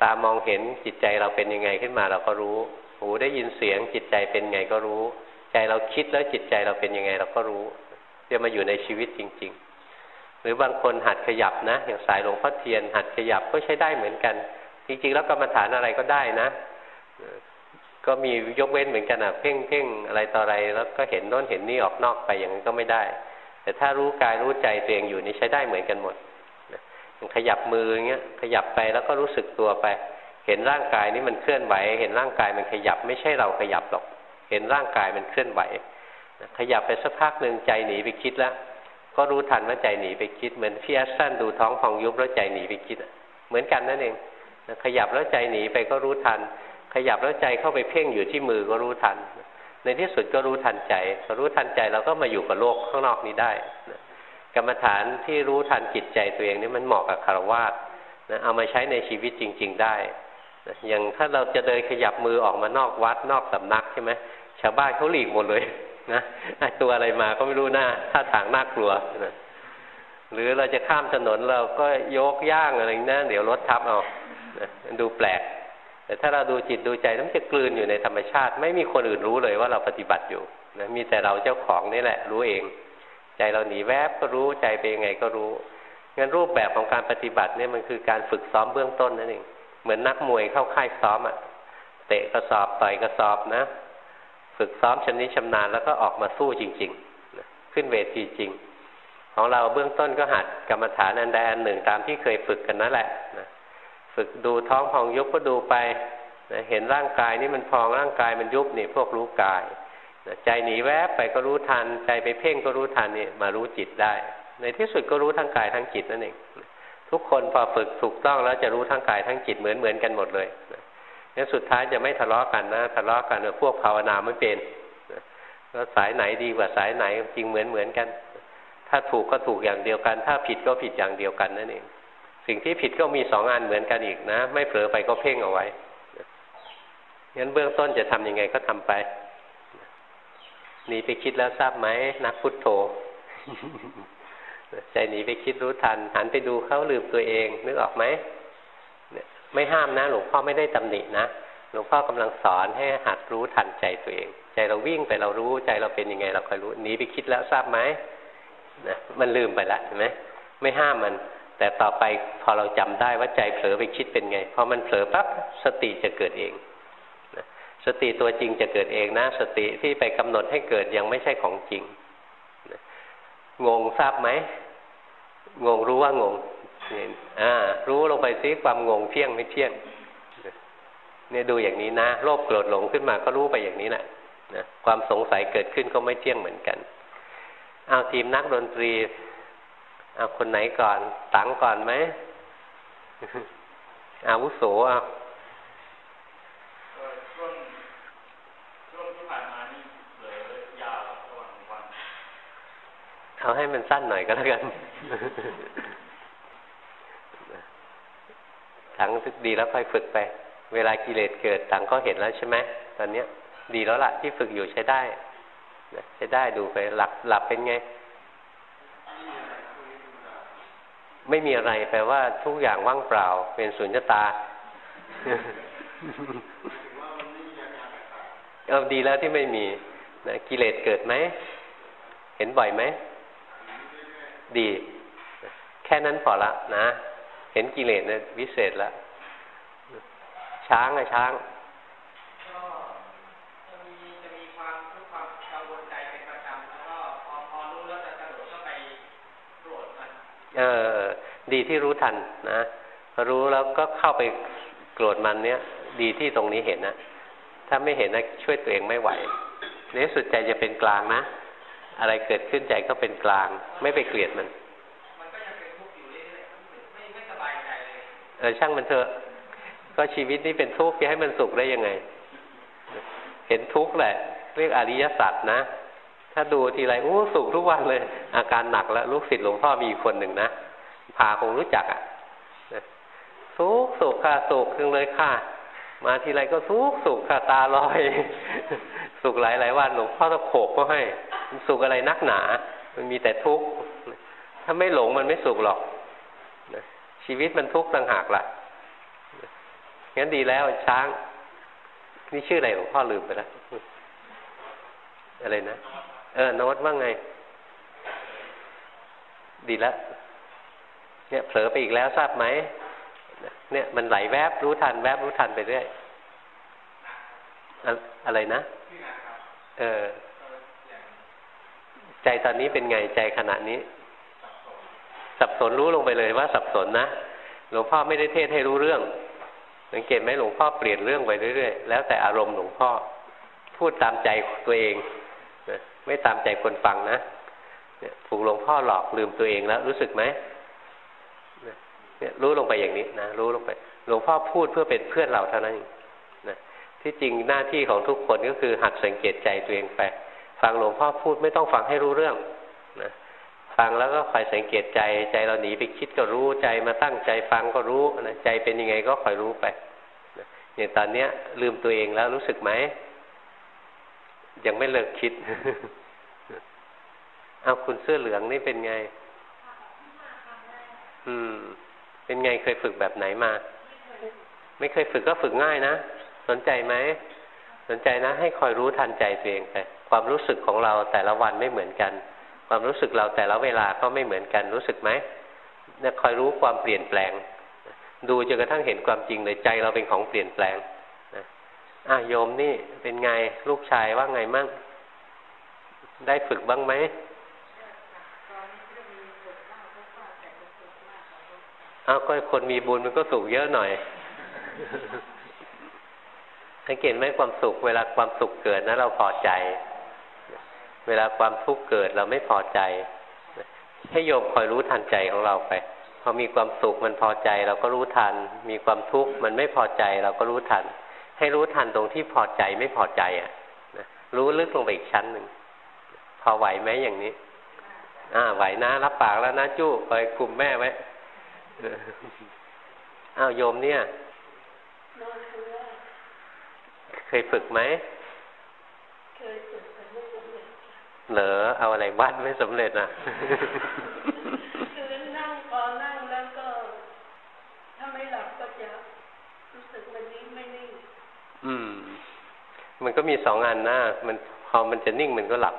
ตามองเห็นจิตใจเราเป็นยังไงขึ้นมาเราก็รู้ หูได้ยินเสียงจิตใจเป็นไงก็รู้ ใจเราคิดแล้วจิตใจเราเป็นยังไงเราก็รู้จะมาอยู่ในชีวิตจริง ๆ หรือบางคนหัดขยับนะ อย่างสายหลวงพ่อเทียน หัดขยับก็ใช้ได้เหมือนกัน จริง ๆ แล้วกรรมฐานอะไรก็ได้นะ ก็มียกเว้นเหมือนกันอะเพ่งเพ่งอะไรต่ออะไรแล้วก็เห็นโน้นเห็นนี่ออกนอกไปอย่างนั้นก็ไม่ได้ แต่ถ้ารู้กายรู้ใจตัวเองอยู่นี่ใช้ได้เหมือนกันหมด ขยับมืออย่างเงี้ยขยับไปแล้วก็รู้สึกตัวไป เห็นร่างกายนี้มันเคลื่อนไหว เห็นร่างกายมันขยับไม่ใช่เราขยับหรอก เห็นร่างกายมันเคลื่อนไหว ขยับไปสักพักหนึ่งใจหนีไปคิดแล้ว ก็รู้ทันว่าใจหนีไปคิด เหมือนพี่แอสตันดูท้องพองยุบแล้วใจหนีไปคิด เหมือนกันนั่นเองขยับแล้วใจหนีไปก็รู้ทัน ขยับแล้วใจเข้าไปเพ่งอยู่ที่มือก็รู้ทัน ในที่สุดก็รู้ทันใจพอรู้ทันใจเราก็มาอยู่กับโลกข้างนอกนี้ได้ กรรมฐานที่รู้ทันจิตใจตัวเองนี่มันเหมาะกับคารวาสนะเอามาใช้ในชีวิตจริง ๆ ได้นะอย่างถ้าเราจะเดินขยับมือออกมานอกวัดนอกสำนักใช่ไหมชาวบ้านเขาหลีกหมดเลยนะตัวอะไรมาก็ไม่รู้หน้าท่าทางน่ากลัวนะหรือเราจะข้ามถนนเราก็ยกย่างอะไรนั่นเดี๋ยวรถทับเอานะดูแปลก แต่ถ้าเราดูจิตดูใจต้องจะกลืนอยู่ในธรรมชาติ ไม่มีคนอื่นรู้เลยว่าเราปฏิบัติอยู่นะมีแต่เราเจ้าของนี่แหละ รู้เอง ใจเราหนีแวบก็รู้ใจเป็นยังไงก็รู้งั้นรูปแบบของการปฏิบัติเนี่ยมันคือการฝึกซ้อมเบื้องต้นนั่นเองเหมือนนักมวยเข้าค่ายซ้อมอะเตะกระสอบต่อยกระสอบนะ ฝึกซ้อมชำนิชำนาญแล้วก็ออกมาสู้จริงๆขึ้นเวทีจริง ของเราเบื้องต้นก็หัดกรรมฐานอันใดอันหนึ่งตามที่เคยฝึกกันนั่นแหละนะฝึกดูท้องพองยุบก็ดูไปนะเห็นร่างกายนี่มันพองร่างกายมันยุบนี่พวกรู้กาย ใจหนีแวบไปก็รู้ทัน ใจไปเพ่งก็รู้ทันนี่มารู้จิตได้ ในที่สุดก็รู้ทั้งกายทั้งจิตนั่นเองทุกคนพอฝึกถูกต้องแล้วจะรู้ทั้งกายทั้งจิตเหมือนเหมือนกันหมดเลยงั้นสุดท้ายจะไม่ทะเลาะกันนะทะเลาะกันพวกภาวนาไม่เป็นแล้วสายไหนดีกว่าสายไหนจริงเหมือนเหมือนกัน ถ้าถูกก็ถูกอย่างเดียวกัน ถ้าผิดก็ผิดอย่างเดียวกันนั่นเองสิ่งที่ผิดก็มีสองอันเหมือนกันอีกนะ ไม่เผลอไปก็เพ่งเอาไว้งั้นเบื้องต้นจะทํำยังไงก็ทำไป หนีไปคิดแล้วทราบไหมนักพุทโธใจหนีไปคิดรู้ทัน หันไปดูเขาลืมตัวเอง นึกออกไหมไม่ห้ามนะ หลวงพ่อไม่ได้ตำหนินะหลวงพ่อกำลังสอนให้หัดรู้ทันใจตัวเอง ใจเราวิ่งไปเรารู้ใจเราเป็นยังไง เราคอยรู้หนีไปคิดแล้วทราบไหมนะมันลืมไปละเห็นไหมไม่ห้ามมัน แต่ต่อไปพอเราจำได้ว่าใจเผลอไปคิดเป็นไงพอมันเผลอปั๊บสติจะเกิดเอง สติตัวจริงจะเกิดเองนะ สติที่ไปกำหนดให้เกิดยังไม่ใช่ของจริง งงทราบไหม งงรู้ว่างงอ่า รู้ลงไปซิความงงเที่ยงไม่เที่ยงเนี่ยดูอย่างนี้นะโลภโกรธหลงขึ้นมาก็รู้ไปอย่างนี้แหละนะความสงสัยเกิดขึ้นก็ไม่เที่ยงเหมือนกัน เอาทีมนักดนตรีเอาคนไหนก่อน ตังก่อนไหมอาวุโสอะ เอาให้มันสั้นหน่อยก็แล้วกันถังดีแล้วค่อยฝึกไป เวลากิเลสเกิดถังก็เห็นแล้วใช่ไหมตอนเนี้ย ดีแล้วล่ะที่ฝึกอยู่ใช้ได้ใช้ได้ดูไปหลับหลับเป็นไง ไม่มีอะไรแปลว่าทุกอย่างว่างเปล่า เป็นสุญญตาเออดีแล้วที่ไม่มีนะกิเลสเกิดไหม เห็นบ่อยไหม ดี แค่นั้นพอละนะ เห็นกิเลสเนี่ยวิเศษแล้วช้างอะช้างเออ ดีที่รู้ทันนะรู้แล้วก็เข้าไปโกรธมันเนี้ยดีที่ตรงนี้เห็นนะถ้าไม่เห็นนะช่วยตัวเองไม่ไหวในสุดใจจะเป็นกลางนะ อะไรเกิดขึ้นใจก็เป็นกลาง ไม่ไปเกลียดมันมันก็ยังเป็นทุกข์อยู่เรื่อยๆไม่ไม่สบายใจเลยเออช่างมันเถอะ ก็ชีวิตนี้เป็นทุกข์จะให้มันสุขได้ยังไง เห็นทุกข์แหละ เรียกอริยสัจนะ ถ้าดูทีไรโอ้สุขทุกวันเลย อาการหนักแล้วลูกศิษย์หลวงพ่อมีคนหนึ่งนะพาคงรู้จักอะทุกสุขค่ะสุขคึงเลยค่ะ มาทีไรก็ทุกสุขค่ะตาลอย สุขหลายหลายวันหลวงพ่อต้องโขกก็ให้สุขอะไรนักหนา มันมีแต่ทุกข์ถ้าไม่หลงมันไม่สุขหรอกชีวิตมันทุกข์ต่างหากล่ะงั้นดีแล้วช้าง นี่ชื่ออะไรหลวงพ่อลืมไปแล้วอะไรนะเออโน้ตว่าไง ดีแล้วเนี่ยเผลอไปอีกแล้วทราบไหมเนี่ยมันไหลแวบรู้ทันแวบรู้ทันไปเรื่อยอะไรนะ เออ ใจตอนนี้เป็นไงใจขณะนี้ สับสนรู้ลงไปเลยว่าสับสนนะหลวงพ่อไม่ได้เทศให้รู้เรื่อง สังเกตไหมหลวงพ่อเปลี่ยนเรื่องไปเรื่อยๆ แล้วแต่อารมณ์หลวงพ่อ พูดตามใจตัวเองไม่ตามใจคนฟังนะเนี่ยถูกหลวงพ่อหลอกลืมตัวเองแล้วรู้สึกไหมเนี่ยรู้ลงไปอย่างนี้นะรู้ลงไป หลวงพ่อพูดเพื่อเป็นเพื่อนเราเท่านั้นนะ ที่จริงหน้าที่ของทุกคนก็คือหัดสังเกตใจตัวเองไปฟังหลวงพ่อพูดไม่ต้องฟังให้รู้เรื่องนะฟังแล้วก็คอยสังเกตใจใจเราหนีไปคิดก็รู้ใจมาตั้งใจฟังก็รู้นะใจเป็นยังไงก็คอยรู้ไปนะอย่างตอนเนี้ย ลืมตัวเองแล้วรู้สึกไหมยังไม่เลิกคิดเอาคุณเสื้อเหลืองนี่เป็นไง อืม เป็นไงเคยฝึกแบบไหนมา ไม่เคยฝึกก็ฝึกง่ายนะ สนใจไหมสนใจนะ ให้คอยรู้ทันใจตัวเองไปความรู้สึกของเราแต่ละวันไม่เหมือนกัน ความรู้สึกเราแต่ละเวลาก็ไม่เหมือนกันรู้สึกไหมเนี่ยคอยรู้ความเปลี่ยนแปลง ดูจนกระทั่งเห็นความจริงเลยใจเราเป็นของเปลี่ยนแปลงนะอะโยมนี่เป็นไงลูกชายว่าไงมั่ง ได้ฝึกบ้างไหมเอาก็คนมีบุญมันก็สุขเยอะหน่อย สังเกตไหมความสุข เวลาความสุขเกิดนะเราพอใจ เวลาความทุกข์เกิดเราไม่พอใจให้โยมคอยรู้ทันใจของเราไป พอมีความสุขมันพอใจเราก็รู้ทัน มีความทุกข์มันไม่พอใจเราก็รู้ทัน ให้รู้ทันตรงที่พอใจไม่พอใจอะรู้ลึกลงไปอีกชั้นหนึ่งพอไหวไหมอย่างนี้ อ่า ไหวนะรับปากแล้วนะจู้คอยคุมแม่ไว้อ้าวโยมเนี่ย เคยฝึกไหมเคยฝึกแต่ไม่สำเร็จเหรอเอาอะไรวาดไม่สำเร็จอะคือนั่งพอนั่งแล้วก็ถ้าไม่หลับก็จะรู้สึกมันนิ่งไม่นิ่งอืม มันก็มีสองอันนะมันพอมันจะนิ่งมันก็หลับ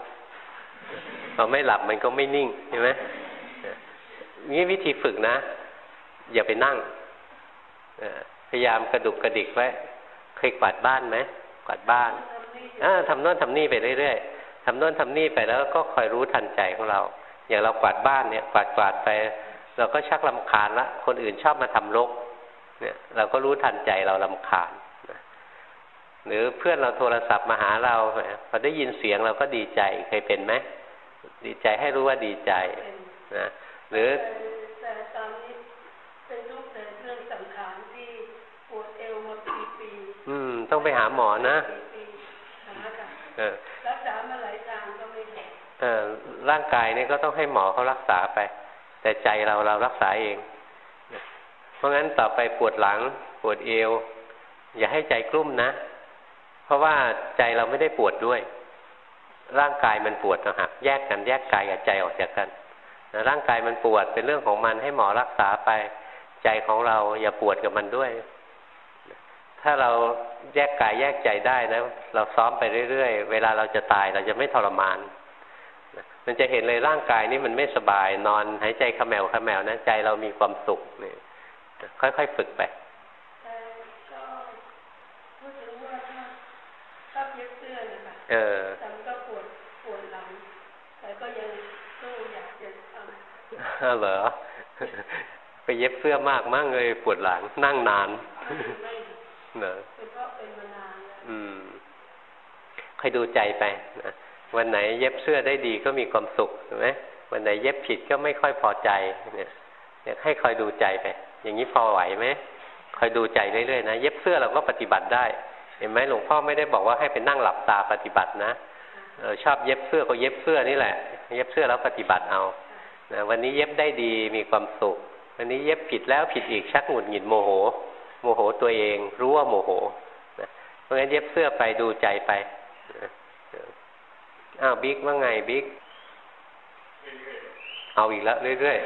พอไม่หลับมันก็ไม่นิ่งเห็นไหมนี่วิธีฝึกนะ อย่าไปนั่งพยายามกระดุกกระดิกไว้ เคยกวาดบ้านไหมกวาดบ้านทำโน่นทำนี่ไปเรื่อยๆทำโน่นทำนี่ไปแล้วก็คอยรู้ทันใจของเรา อย่างเรากวาดบ้านเนี่ยกวาดกวาดไป เราก็ชักลำคาญละคนอื่นชอบมาทำรกเนี่ย เราก็รู้ทันใจเราลำคาญหรือเพื่อนเราโทรศัพท์มาหาเราพอได้ยินเสียงเราก็ดีใจเคยเป็นไหมดีใจให้รู้ว่าดีใจนะหรืออืม ต้องไปหาหมอนะรักษามาหลายทางก็ไม่ได้เออร่างกายนี่ก็ต้องให้หมอเขารักษาไป แต่ใจเราเรารักษาเอง เพราะงั้นต่อไปปวดหลังปวดเอว อย่าให้ใจกลุ้มนะ เพราะว่าใจเราไม่ได้ปวดด้วย ร่างกายมันปวดต่างหากแยกกันแยกกายกับใจออกจากกันร่างกายมันปวดเป็นเรื่องของมันให้หมอรักษาไป ใจของเราอย่าปวดกับมันด้วย ถ้าเราแยกกายแยกใจได้นะเราซ้อมไปเรื่อยๆ เวลาเราจะตายเราจะไม่ทรมาน มันจะเห็นเลยร่างกายนี้มันไม่สบาย นอนหายใจขมแมวขมแมวนะใจเรามีความสุขนี่ค่อยๆฝึกไปเออก็ปวดปวดหลังแต่ก็ยังสู้อยากจะทำเหรอ ไปเย็บเสื้อมากมากเลยปวดหลังนั่งนาน เนอะเป็นเพราะเป็นมานานอืมคอยดูใจไปนะวันไหนเย็บเสื้อได้ดีก็มีความสุขใช่ไหมวันไหนเย็บผิดก็ไม่ค่อยพอใจ เนี่ยเนี่ยให้คอยดูใจไป อย่างนี้พอไหวไหมคอยดูใจเรื่อยๆนะ เย็บเสื้อเราก็ปฏิบัติได้ เห็นไหมหลวงพ่อไม่ได้บอกว่าให้ไปนั่งหลับตาปฏิบัตินะเออชอบเย็บเสื้อก็เย็บเสื้อนี่แหละ เย็บเสื้อแล้วปฏิบัติเอานะวันนี้เย็บได้ดีมีความสุข วันนี้เย็บผิดแล้วผิดอีกชักหงุดหงิดโมโห โมโหตัวเอง รู้ว่าโมโหนะเพราะงั้นเย็บเสื้อไปดูใจไปอ้าวบิ๊กว่าไงบิ๊กเอาอีกแล้วเรื่อย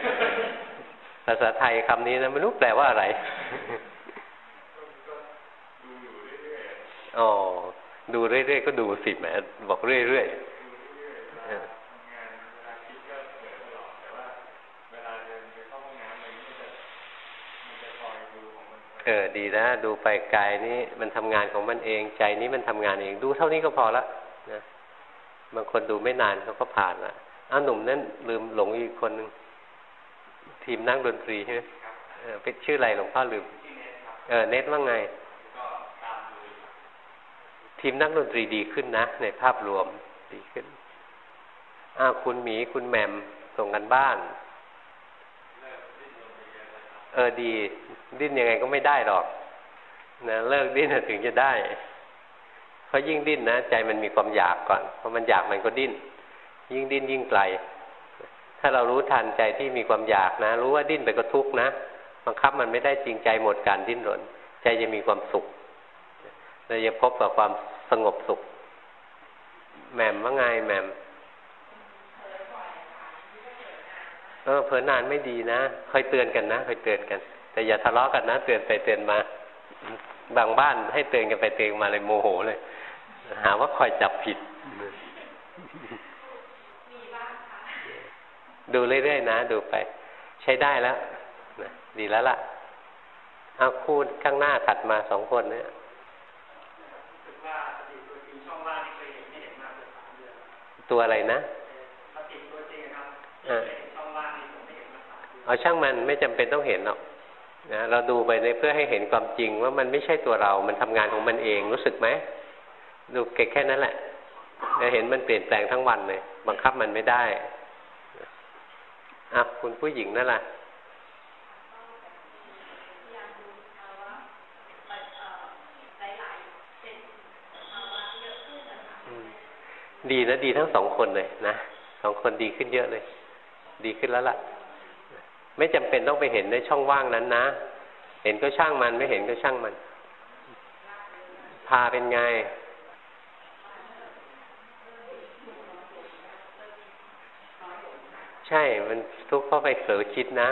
ๆภาษาไทยคำนี้นะไม่รู้แปลว่าอะไรอ๋อดูเรื่อยๆก็ดูสิแหมบอกเรื่อยๆ เออดีนะ ดูไปกายนี้มันทำงานของมันเอง ใจนี้มันทำงานเอง ดูเท่านี้ก็พอละนะบางคนดูไม่นานเขาก็ผ่านละอ้าหนุ่มนั้นลืมหลงอีกคนหนึ่งทีมนั่งดนตรีใช่ไหมเออเป็นชื่ออะไรหลวงพ่อลืม เออเน็ตว่าไง ทีมนักดนตรีดีขึ้นนะ ในภาพรวมดีขึ้นอ้าวคุณหมีคุณแหม่มส่งกันบ้าน เออดี ดิ้นยังไงก็ไม่ได้หรอกนะเลิกดิ้นถึงจะได้เพราะยิ่งดิ้นนะใจมันมีความอยากก่อนพอมันอยากมันก็ดิ้น ยิ่งดิ้นยิ่งไกล ถ้าเรารู้ทันใจที่มีความอยากนะ รู้ว่าดิ้นไปก็ทุกข์นะบังคับมันไม่ได้จริงใจหมดการดิ้นรน ใจจะมีความสุขเราจะพบกับความสงบสุขแหม่มว่าไงแหม่มเออเผลอนานไม่ดีนะคอยเตือนกันนะคอยเตือนกัน แต่อย่าทะเลาะกันนะเตือนไปเตือนมา บางบ้านให้เตือนกันไปเตือนมาเลยโมโหเลย หาว่าคอยจับผิดดูเรื่อยๆนะ ดูไป ใช้ได้แล้วนะดีแล้วล่ะเอาคู่ข้างหน้าถัดมาสองคนเนี่ยตัวอะไรนะเอาช่างมันไม่จำเป็นต้องเห็นหรอก นะเราดูไปในเพื่อให้เห็นความจริงว่ามันไม่ใช่ตัวเรา มันทำงานของมันเองรู้สึกไหมดูแค่นั้นแหละจะเห็นมันเปลี่ยนแปลงทั้งวันเลยบังคับมันไม่ได้อะคุณผู้หญิงนั่นแหละดีนะดีทั้งสองคนเลยนะสองคนดีขึ้นเยอะเลย ดีขึ้นแล้วล่ะ ไม่จำเป็นต้องไปเห็นในช่องว่างนั้นนะ เห็นก็ช่างมันไม่เห็นก็ช่างมัน พาเป็นไง ใช่ มันทุกข์เพราะไปเผลอคิดนะ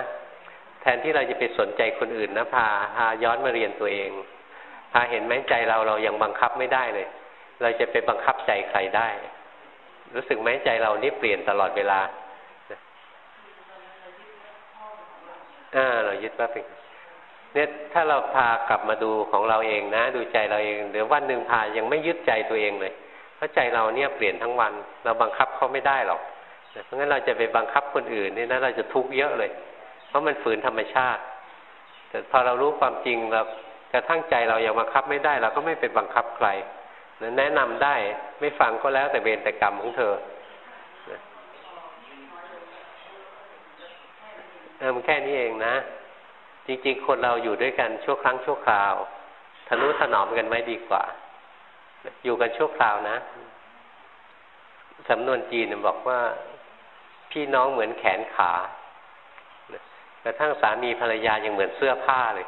แทนที่เราจะไปสนใจคนอื่นนะพาพาย้อนมาเรียนตัวเอง พาเห็นไหมใจเราเรายังบังคับไม่ได้เลย เราจะไปบังคับใจใครได้ รู้สึกไหมใจเรานี่เปลี่ยนตลอดเวลา อ่าเรายึดว่าเป็นเนี่ยถ้าเราพากลับมาดูของเราเองนะ ดูใจเราเองเดี๋ยววันหนึ่งพายังไม่ยึดใจตัวเองเลยเพราะใจเราเนี่ยเปลี่ยนทั้งวัน เราบังคับเขาไม่ได้หรอกเพราะงั้นเราจะไปบังคับคนอื่นนี่นะเราจะทุกข์เยอะเลย เพราะมันฝืนธรรมชาติ แต่พอเรารู้ความจริงเรากระทั่งใจเรายังบังคับไม่ได้ เราก็ไม่ไปบังคับใครแนะนำได้ไม่ฟังก็แล้วแต่เวรแต่กรรมของเธอ เออมันแค่นี้เองนะ จริง ๆ คนเราอยู่ด้วยกันชั่วครั้งชั่วคราวทะนุถนอมกันไว้ดีกว่า อยู่กันชั่วคราวนะสำนวนจีนบอกว่า พี่น้องเหมือนแขนขากระทั่งสามีภรรยายังเหมือนเสื้อผ้าเลย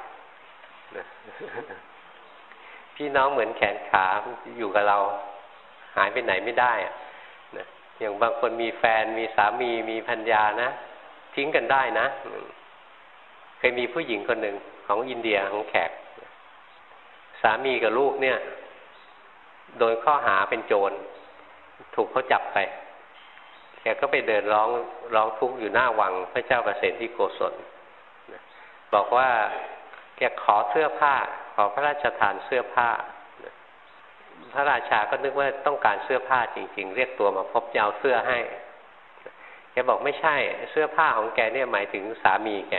พี่น้องเหมือนแขนขาอยู่กับเรา หายไปไหนไม่ได้อะอย่างบางคนมีแฟนมีสามีมีพัญญานะ ทิ้งกันได้นะ เคยมีผู้หญิงคนหนึ่งของอินเดียของแขก สามีกับลูกเนี่ย โดนข้อหาเป็นโจร ถูกเขาจับไปแกก็ไปเดินร้องร้องทุกข์อยู่หน้าวังพระเจ้าประเสนที่โกศลบอกว่าแกขอเสื้อผ้า ขอพระราชทานเสื้อผ้า พระราชาก็นึกว่าต้องการเสื้อผ้าจริง ๆ เรียกตัวมาพบจะเอาเสื้อให้ แกบอกไม่ใช่ เสื้อผ้าของแกเนี่ยหมายถึงสามีแก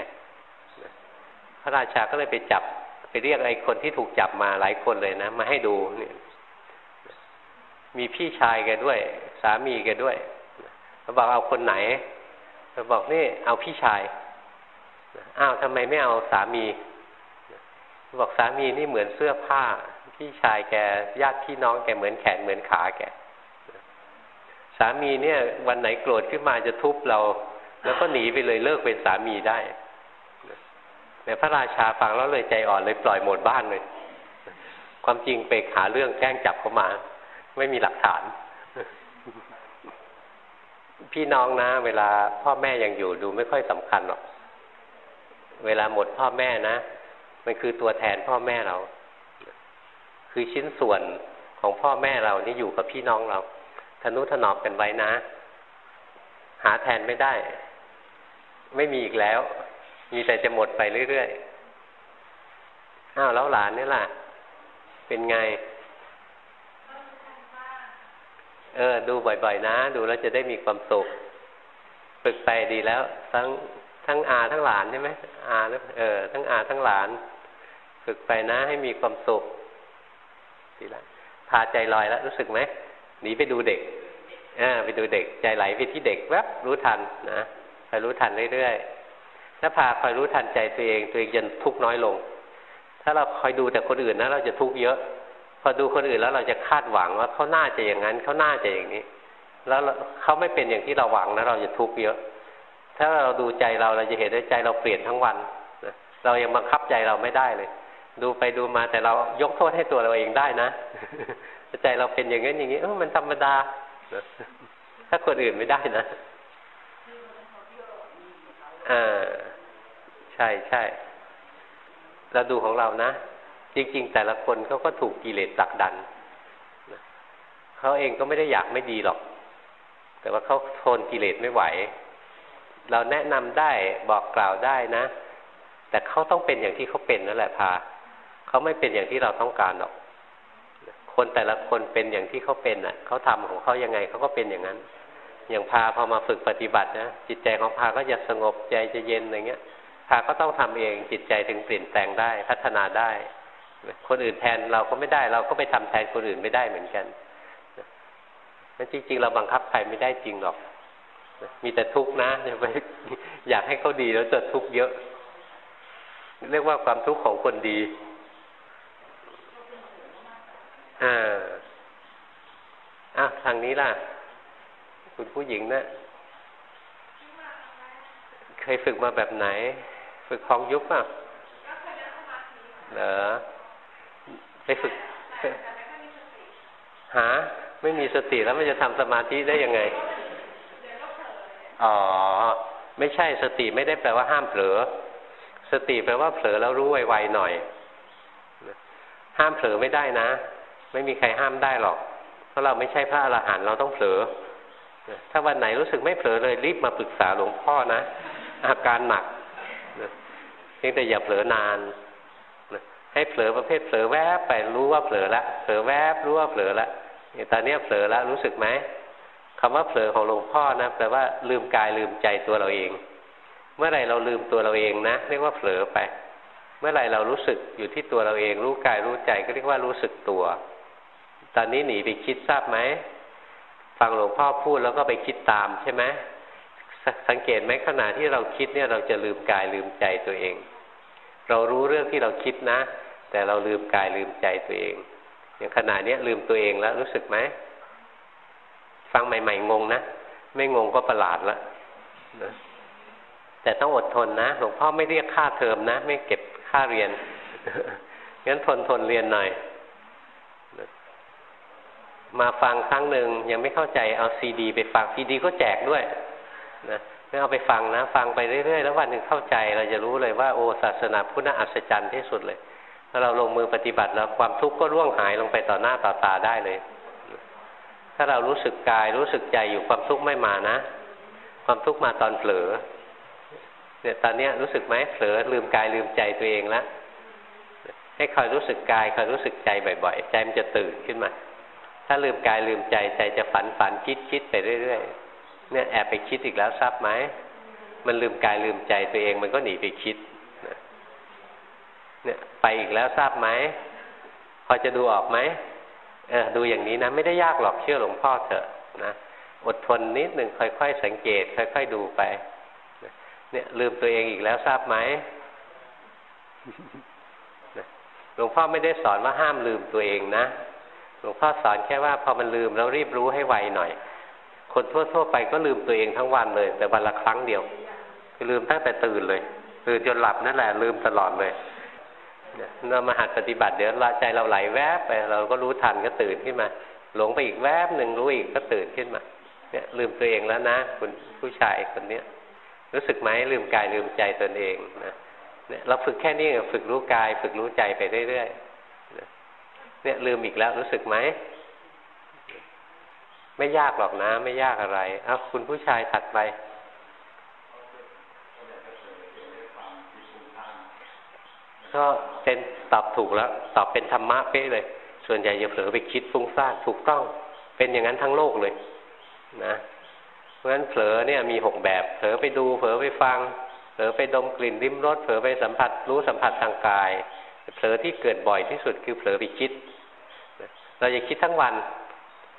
พระราชาก็เลยไปจับไปเรียกไอ้คนที่ถูกจับมาหลายคนเลยนะ มาให้ดูเนี่ย มีพี่ชายแกด้วย สามีแกด้วยเขาบอกเอาคนไหนเขาบอกนี่เอาพี่ชายอ้าวทำไมไม่เอาสามีบอกสามีนี่เหมือนเสื้อผ้า พี่ชายแกญาติพี่น้องแกเหมือนแขนเหมือนขาแก สามีเนี่ย วันไหนโกรธขึ้นมาจะทุบเรา แล้วก็หนีไปเลยเลิกเป็นสามีได้แต่พระราชาฟังแล้วเลยใจอ่อนเลยปล่อยหมดบ้านเลย ความจริงไปหาเรื่องแกล้งจับเขามา ไม่มีหลักฐาน พี่น้องนะ เวลาพ่อแม่ยังอยู่ดูไม่ค่อยสำคัญหรอก เวลาหมดพ่อแม่นะมันคือตัวแทนพ่อแม่เรา คือชิ้นส่วนของพ่อแม่เรานี่อยู่กับพี่น้องเรา ทนุถนอมกันไว้นะ หาแทนไม่ได้ ไม่มีอีกแล้ว มีแต่จะหมดไปเรื่อยๆอ้าวแล้วหลานนี่ล่ะ เป็นไง เออ ดูบ่อยๆ นะ ดูแล้วจะได้มีความสุขฝึกไปดีแล้ว ทั้งทั้งอาทั้งหลานใช่ไหมอาเออ ทั้งอาทั้งหลานฝึกไปนะให้มีความสุขดีละพาใจลอยแล้วรู้สึกไหม หนีไปดูเด็กอ่าไปดูเด็กใจไหลไปที่เด็กแวบรู้ทันนะคอยรู้ทันเรื่อยๆถ้าพาคอยรู้ทันใจตัวเองตัวเองจะทุกข์น้อยลง ถ้าเราคอยดูแต่คนอื่นนะเราจะทุกข์เยอะ พอดูคนอื่นแล้วเราจะคาดหวังว่าเขาน่าจะอย่างนั้นเขาน่าจะอย่างนี้ แล้วเขาไม่เป็นอย่างที่เราหวังนะเราจะทุกข์เยอะ ถ้าเราดูใจเราเราจะเห็นว่าใจเราเปลี่ยนทั้งวันเรายังบังคับใจเราไม่ได้เลย ดูไปดูมาแต่เรายกโทษให้ตัวเราเองได้นะ ใจเราเป็นอย่างนั้นอย่างนี้เออมันธรรมดา ถ้าคนอื่นไม่ได้นะอ่าใช่ใช่เราดูของเรานะ จริง ๆ แต่ละคนเขาก็ถูกกิเลสผลักดันเขาเองก็ไม่ได้อยากไม่ดีหรอก แต่ว่าเขาทนกิเลสไม่ไหว เราแนะนำได้บอกกล่าวได้นะ แต่เขาต้องเป็นอย่างที่เขาเป็นนั่นแหละพาเขาไม่เป็นอย่างที่เราต้องการหรอก คนแต่ละคนเป็นอย่างที่เขาเป็นอะเขาทำของเขายังไงเขาก็เป็นอย่างนั้น อย่างพาพอมาฝึกปฏิบัตินะจิตใจของพาก็จะสงบใจจะเย็นอะไรเงี้ยพาก็ต้องทำเองจิตใจถึงเปลี่ยนแปลงได้พัฒนาได้ คนอื่นแทนเราก็ไม่ได้ เราก็ไปทำแทนคนอื่นไม่ได้เหมือนกันนั่นจริง ๆ เราบังคับใครไม่ได้จริงหรอก มีแต่ทุกข์นะไปอยากให้เขาดีแล้วจะทุกข์เยอะ เรียกว่าความทุกข์ของคนดี อ่าอะทางนี้ล่ะ คุณผู้หญิงนะเคยฝึกมาแบบไหน ฝึกคลองยุบป่ะเหรอไปฝึกหาไม่มีสติแล้วมันจะทำสมาธิได้ยังไง อ๋อ ไม่ใช่สติไม่ได้แปลว่าห้ามเผลอ สติแปลว่าเผลอแล้วรู้ไวๆหน่อย ห้ามเผลอไม่ได้นะ ไม่มีใครห้ามได้หรอก เพราะเราไม่ใช่พระอรหันต์เราต้องเผลอถ้าวันไหนรู้สึกไม่เผลอเลยรีบมาปรึกษาหลวงพ่อนะ อาการหนักเพียงแต่อย่าเผลอนานให้เผลอประเภทเผลอแวบไปรู้ว่าเผลอละเผลอแวบรู้ว่าเผลอละตอนนี้เผลอล้วรู้สึกไหมคำว่าเผลอของหลวงพ่อนะแปลว่าลืมกายลืมใจตัวเราเอง เมื่อไรเราลืมตัวเราเองนะเรียกว่าเผลอไป เมื่อไรเรารู้สึกอยู่ที่ตัวเราเอง รู้กายรู้ใจก็เรียกว่ารู้สึกตัว ตอนนี้หนีไปคิดทราบไหมฟังหลวงพ่อพูดแล้วก็ไปคิดตามใช่ไหมสังเกตไหมขณะที่เราคิดเนี่ยเราจะลืมกายลืมใจตัวเอง เรารู้เรื่องที่เราคิดนะ แต่เราลืมกายลืมใจตัวเอง อย่างขณะนี้ลืมตัวเองแล้วรู้สึกไหมฟังใหม่ ๆ งงนะไม่งงก็ประหลาดแล้วนะแต่ต้องอดทนนะหลวงพ่อไม่เรียกค่าเทอมนะ ไม่เก็บค่าเรียนงั้นทนทนเรียนหน่อย มาฟังครั้งหนึ่งยังไม่เข้าใจเอาซีดี ไปฟังซีดีก็แจกด้วยนะไม่เอาไปฟังนะ ฟังไปเรื่อยๆ แล้ววันหนึ่งเข้าใจเราจะรู้เลยว่าโอ้ศาสนาพุทธอัศจรรย์ที่สุดเลยถ้าเราลงมือปฏิบัติแล้วความทุกข์ก็ร่วงหายลงไปต่อหน้าต่อตาได้เลย ถ้าเรารู้สึกกายรู้สึกใจอยู่ความทุกข์ไม่มานะ ความทุกข์มาตอนเผลอเนี่ยตอนนี้รู้สึกไหมเผลอลืมกายลืมใจตัวเองแล้วให้คอยรู้สึกกายคอยรู้สึกใจบ่อย ๆ ใจมันจะตื่นขึ้นมา ถ้าลืมกายลืมใจใจจะฝันฝันคิดคิดไปเรื่อยๆเนี่ยแอบไปคิดอีกแล้วทราบไหมมันลืมกายลืมใจตัวเองมันก็หนีไปคิดเนี่ยไปอีกแล้วทราบไหมพอจะดูออกไหมเออดูอย่างนี้นะ ไม่ได้ยากหรอกเชื่อหลวงพ่อเถอะนะอดทนนิดหนึ่งค่อยๆสังเกต ค่อยๆดูไปเนี่ยลืมตัวเองอีกแล้วทราบไหมหลวงพ่อไม่ได้สอนว่าห้ามลืมตัวเองนะ ลวงพ่อสอนแค่ว่าพอมันลืมแล้วรีบรู้ให้ไวหน่อย คนทั่วๆไปก็ลืมตัวเองทั้งวันเลย แต่วันละครั้งเดียว คือลืมตั้งแต่ตื่นเลยตื่นจนหลับนั่นแหละ ลืมตลอดเลยเรามาหัดปฏิบัติเดี๋ยวใจเราไหลแวบไปเราก็รู้ทันก็ตื่นขึ้นมา หลงไปอีกแวบหนึ่งรู้อีกก็ตื่นขึ้นมา เนี่ยลืมตัวเองแล้วนะคุณผู้ชายคนเนี้ยรู้สึกไหมลืมกายลืมใจตนเองนะเนี่ยเราฝึกแค่นี้ฝึกรู้กาย ฝึกรู้ใจไปเรื่อยๆ เนี่ยลืมอีกแล้วรู้สึกไหม ไม่ยากหรอกนะ ไม่ยากอะไรอ้าคุณผู้ชายถัดไป ก็เป็นตอบถูกแล้ว ตอบเป็นธรรมะเป๊ะเลย ส่วนใหญ่จะเผลอไปคิดฟุ้งซ่านถูกต้อง เป็นอย่างนั้นทั้งโลกเลย นะเพราะฉะนั้นเผลอเนี่ยมีหกแบบ เผลอไปดูเผลอไปฟังเผลอไปดมกลิ่นริมรสเผลอไปสัมผัสรู้สัมผัสทางกายเผลอที่เกิดบ่อยที่สุดคือเผลอไปคิด เราจะคิดทั้งวัน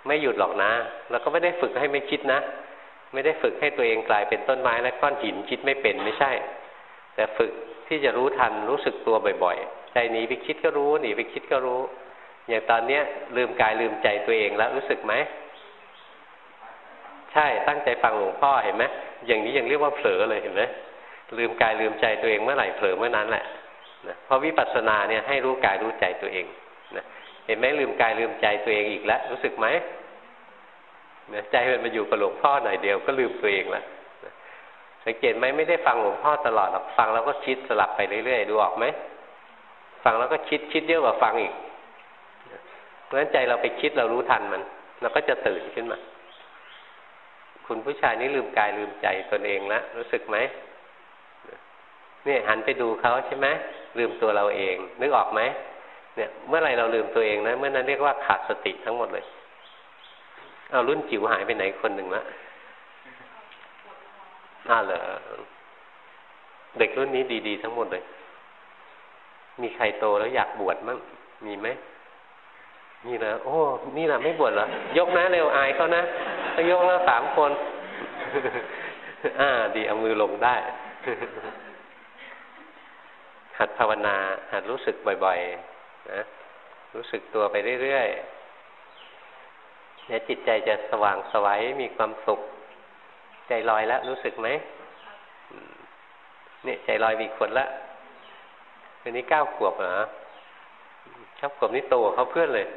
ไม่หยุดหรอกนะ แล้วก็ไม่ได้ฝึกให้ไม่คิดนะ ไม่ได้ฝึกให้ตัวเองกลายเป็นต้นไม้และก้อนหินคิดไม่เป็นไม่ใช่ แต่ฝึกที่จะรู้ทันรู้สึกตัวบ่อยๆ ใจหนีไปคิดก็รู้หนีไปคิดก็รู้ อย่างตอนเนี้ยลืมกายลืมใจตัวเองแล้วรู้สึกไหม ใช่ตั้งใจฟังหลวงพ่อเห็นไหมอย่างนี้ยังเรียกว่าเผลอเลยเห็นไหมลืมกายลืมใจตัวเองเมื่อไหร่เผลอเมื่อนั้นแหละนะเพราะวิปัสสนาเนี่ยให้รู้กายรู้ใจตัวเอง เห็นไหมลืมกายลืมใจตัวเองอีกแล้วรู้สึกไหมใจมันมาอยู่กับหลวงพ่อหน่อยเดียวก็ลืมตัวเองแล้วสังเกตไหมไม่ได้ฟังหลวงพ่อตลอดหรอกฟังแล้วก็คิดสลับไปเรื่อยๆดูออกไหมฟังแล้วก็คิดคิดเยอะกว่าฟังอีกเพราะฉะนั้นใจเราไปคิดเรารู้ทันมันเราก็จะตื่นขึ้นมา คุณผู้ชายนี่ลืมกายลืมใจตนเองแล้วรู้สึกไหมนี่หันไปดูเขาใช่ไหมลืมตัวเราเอง นึกออกไหม เนี่ยเมื่อไรเราลืมตัวเองนะเมื่อนั้นเรียกว่าขาดสติทั้งหมดเลย เอารุ่นจิ๋วหายไปไหนคนหนึ่งละน่าเหรอเด็กรุ่นนี้ดีๆทั้งหมดเลย มีใครโตแล้วอยากบวชมั้งมีไหมนี่นะโอ้ นี่นะไม่บวชเหรอยกนะเร็วอายเขานะถ้ายกแล้วสามคน อ่า ดีเอามือลงได้ หัดภาวนา หัดรู้สึกบ่อย ๆ นะรู้สึกตัวไปเรื่อยๆเนี่ยจิตใจจะสว่างสวัยมีความสุข ใจลอยแล้วรู้สึกไหมเนี่ยใจลอยมีคนละวันนี้เก้าขวบเหรอเก้าขวบนี่โตเขาเพื่อนเลย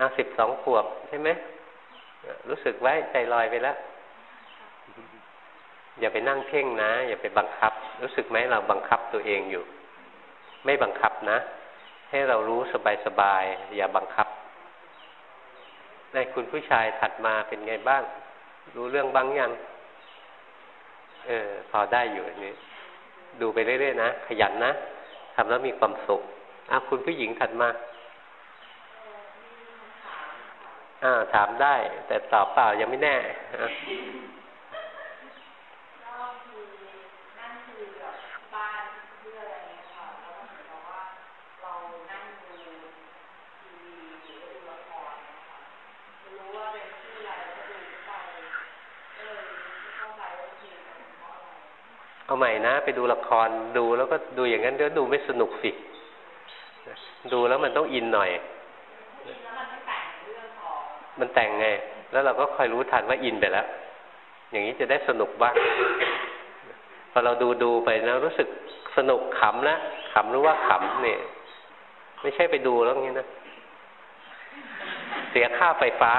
อะสิบสองขวบใช่ไหมรู้สึกไว้ใจลอยไปแล้ว อย่าไปนั่งเพ่งนะ อย่าไปบังคับ รู้สึกไหมเราบังคับตัวเองอยู่ ไม่บังคับนะ ให้เรารู้สบายๆอย่าบังคับในคุณผู้ชายถัดมาเป็นไงบ้าง รู้เรื่องบ้างยังเออพอได้อยู่นี้ดูไปเรื่อยๆนะขยันนะทำแล้วมีความสุขอะคุณผู้หญิงถัดมาอ่าถามได้ แต่ตอบเปล่ายังไม่แน่ เอาใหม่นะ ไปดูละครดูแล้วก็ดูอย่างนั้นเดี๋ยวดูไม่สนุกสิ ดูแล้วมันต้องอินหน่อย มันแต่งไง แล้วเราก็คอยรู้ทันว่าอินไปแล้ว อย่างนี้จะได้สนุกบ้าง พอเราดูดูไปแล้วรู้สึกสนุกขำแล้วขำรู้ว่าขำเนี่ย ไม่ใช่ไปดูแล้วงี้นะ เสียค่าไฟฟ้า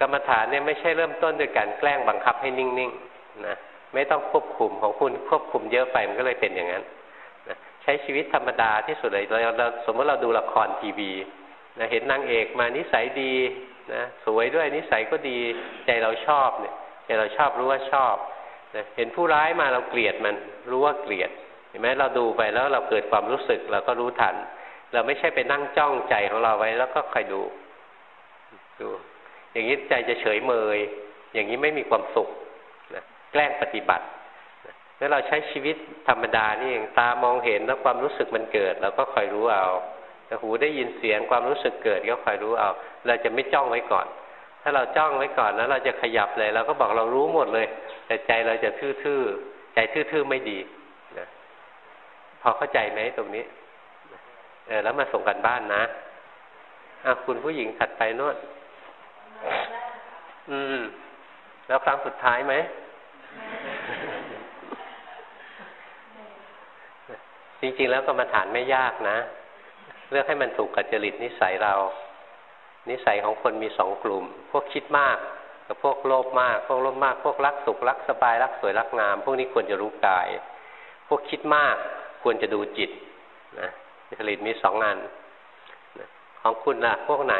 กรรมฐานเนี่ยไม่ใช่เริ่มต้นด้วยการแกล้งบังคับให้นิ่งๆนะไม่ต้องควบคุมของคุณควบคุมเยอะไปมันก็เลยเป็นอย่างนั้นนะใช้ชีวิตธรรมดาที่สุดเลยเราสมมติเราดูละครทีวีนะเห็นนางเอกมานิสัยดีนะสวยด้วยนิสัยก็ดีใจเราชอบเนี่ยใจเราชอบรู้ว่าชอบนะเห็นผู้ร้ายมาเราเกลียดมันรู้ว่าเกลียดเห็นไหมเราดูไปแล้วเราเกิดความรู้สึกเราก็รู้ทัน เราไม่ใช่ไปนั่งจ้องใจของเราไว้แล้วก็คอยดูดู อย่างนี้ใจจะเฉยเมย อย่างนี้ไม่มีความสุขนะแกล้งปฏิบัติแล้วเราใช้ชีวิตธรรมดานี่เองตามองเห็นแล้วความรู้สึกมันเกิดเราก็คอยรู้เอาหูได้ยินเสียงความรู้สึกเกิดก็คอยรู้เอา เราจะไม่จ้องไว้ก่อน ถ้าเราจ้องไว้ก่อนแล้วเราจะขยับเลยเราก็บอกเรารู้หมดเลย แต่ใจเราจะทื่อๆใจทื่อๆไม่ดีนะพอเข้าใจไหมตรงนี้เออแล้วมาส่งกันบ้านนะอะคุณผู้หญิงถัดไปนวด อืม แล้วครั้งสุดท้ายไหม จริง ๆ แล้วกรรมฐานไม่ยากนะ เลือกให้มันถูกกับจริตนิสัยเรา นิสัยของคนมีสองกลุ่ม พวกคิดมากกับพวกโลภมาก พวกโลภมาก พวกรักสุขรักสบายรักสวยรักงาม พวกนี้ควรจะรู้กาย พวกคิดมากควรจะดูจิตนะจริตมีสองงานของคุณล่ะ พวกไหน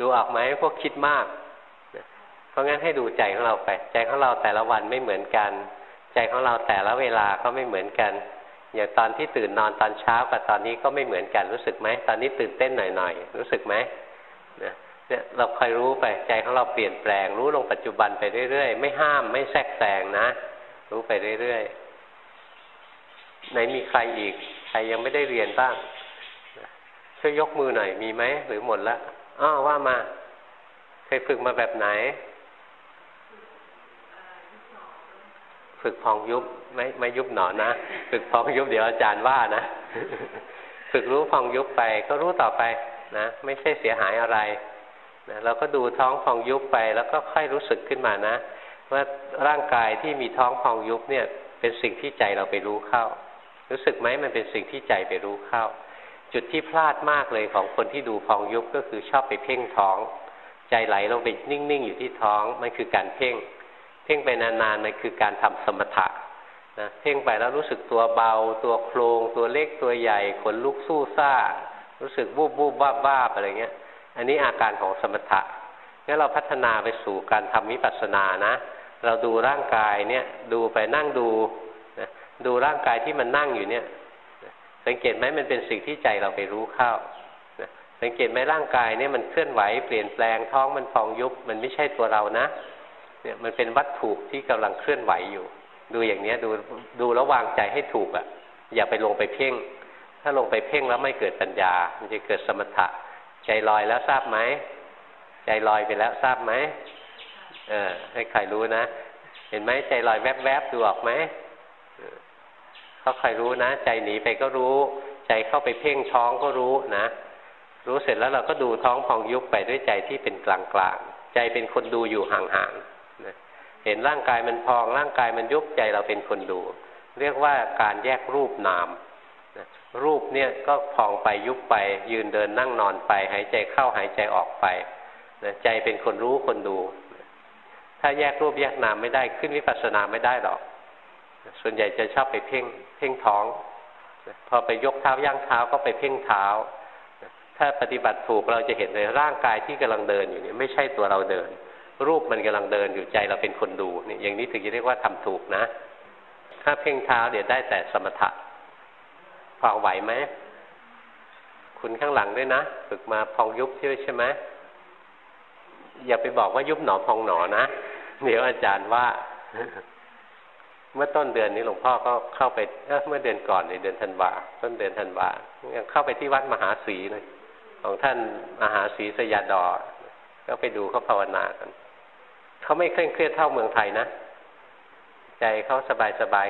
ดูออกไหมพวกคิดมาก เพราะงั้นให้ดูใจของเราไป ใจของเราแต่ละวันไม่เหมือนกัน ใจของเราแต่ละเวลาก็ไม่เหมือนกัน อย่างตอนที่ตื่นนอนตอนเช้ากับตอนนี้ก็ไม่เหมือนกันรู้สึกไหม ตอนนี้ตื่นเต้นหน่อยๆ รู้สึกไหมเนี่ยเราคอยรู้ไปใจของเราเปลี่ยนแปลง รู้ลงปัจจุบันไปเรื่อยๆ ไม่ห้ามไม่แทรกแซงนะ รู้ไปเรื่อยๆไหนมีใครอีก ใครยังไม่ได้เรียนบ้างช่วยยกมือหน่อยมีไหมหรือหมดแล้ว อ้อว่ามา เคยฝึกมาแบบไหน ฝึกพองยุบไม่ไม่ยุบหนอนนะ ฝึกพองยุบเดี๋ยวอาจารย์ว่านะ ฝึกรู้พองยุบไป ก็รู้ต่อไปนะ ไม่ใช่เสียหายอะไรนะเราก็ดูท้องพองยุบไปแล้วก็ค่อยรู้สึกขึ้นมานะ ว่าร่างกายที่มีท้องพองยุบเนี่ย เป็นสิ่งที่ใจเราไปรู้เข้า รู้สึกไหมมันเป็นสิ่งที่ใจไปรู้เข้า จุดที่พลาดมากเลยของคนที่ดูพองยุบก็คือชอบไปเพ่งท้อง ใจไหลลงไปนิ่งๆอยู่ที่ท้องมันคือการเพ่ง เพ่งไปนานๆมันคือการทำสมถะนะเพ่งไปแล้วรู้สึกตัวเบา ตัวโครงตัวเล็กตัวใหญ่ขนลุกสู้ซ่า รู้สึกบูบบูบบ้าบ้าอะไรเงี้ย อันนี้อาการของสมถะงั้นเราพัฒนาไปสู่การทำวิปัสสนานะ เราดูร่างกายเนี่ยดูไปนั่งดูนะดูร่างกายที่มันนั่งอยู่เนี่ย สังเกตไหมมันเป็นสิ่งที่ใจเราไปรู้เข้านะสังเกตไหมร่างกายเนี่ยมันเคลื่อนไหวเปลี่ยนแปลงท้องมันพองยุบมันไม่ใช่ตัวเรานะ เนี่ยมันเป็นวัตถุที่กำลังเคลื่อนไหวอยู่ ดูอย่างเนี้ยดูดูแล้ววางใจให้ถูกอะ่ะ อย่าไปลงไปเพ่ง ถ้าลงไปเพ่งแล้วไม่เกิดปัญญา มันจะเกิดสมถะ ใจลอยแล้วทราบไหมใจลอยไปแล้วทราบไหมเออให้ใครรู้นะ เห็นไหมใจลอยแวบๆดูออกไหม เขาใครรู้นะ ใจหนีไปก็รู้ ใจเข้าไปเพ่งท้องก็รู้นะ รู้เสร็จแล้วเราก็ดูท้องพองยุบไปด้วยใจที่เป็นกลางๆใจเป็นคนดูอยู่ห่างๆนะเห็นร่างกายมันพองร่างกายมันยุบใจเราเป็นคนดู เรียกว่าการแยกรูปนามนะรูปเนี่ยก็พองไปยุบไป ยืนเดินนั่งนอนไป หายใจเข้าหายใจออกไปนะใจเป็นคนรู้คนดู ถ้าแยกรูปแยกนามไม่ได้ขึ้นวิปัสสนาไม่ได้หรอก ส่วนใหญ่จะชอบไปเพ่งเพ่งท้อง พอไปยกเท้าย่างเท้าก็ไปเพ่งเท้า ถ้าปฏิบัติถูกเราจะเห็นเลยร่างกายที่กำลังเดินอยู่นี่ไม่ใช่ตัวเราเดิน รูปมันกำลังเดินอยู่ใจเราเป็นคนดูนี่อย่างนี้ถึงจะเรียกว่าทำถูกนะ ถ้าเพ่งเท้าเดี๋ยวได้แต่สมถะพอไหวไหมคุณข้างหลังด้วยนะฝึกมาพองยุบใช่ไหมอย่าไปบอกว่ายุบหนอพองหนอนะ เดี๋ยวอาจารย์ว่า เมื่อต้นเดือนนี้หลวงพ่อก็เข้าไปเมื่อเดือนก่อนในเดือนธันวาต้นเดือนธันวายังเข้าไปที่วัดมหาศรีเลย ของท่านมหาศรีสยาดอ ก็ไปดูเขาภาวนากันเขาไม่เคร่งเครียดเท่าเมืองไทยนะ ใจเขาสบายสบาย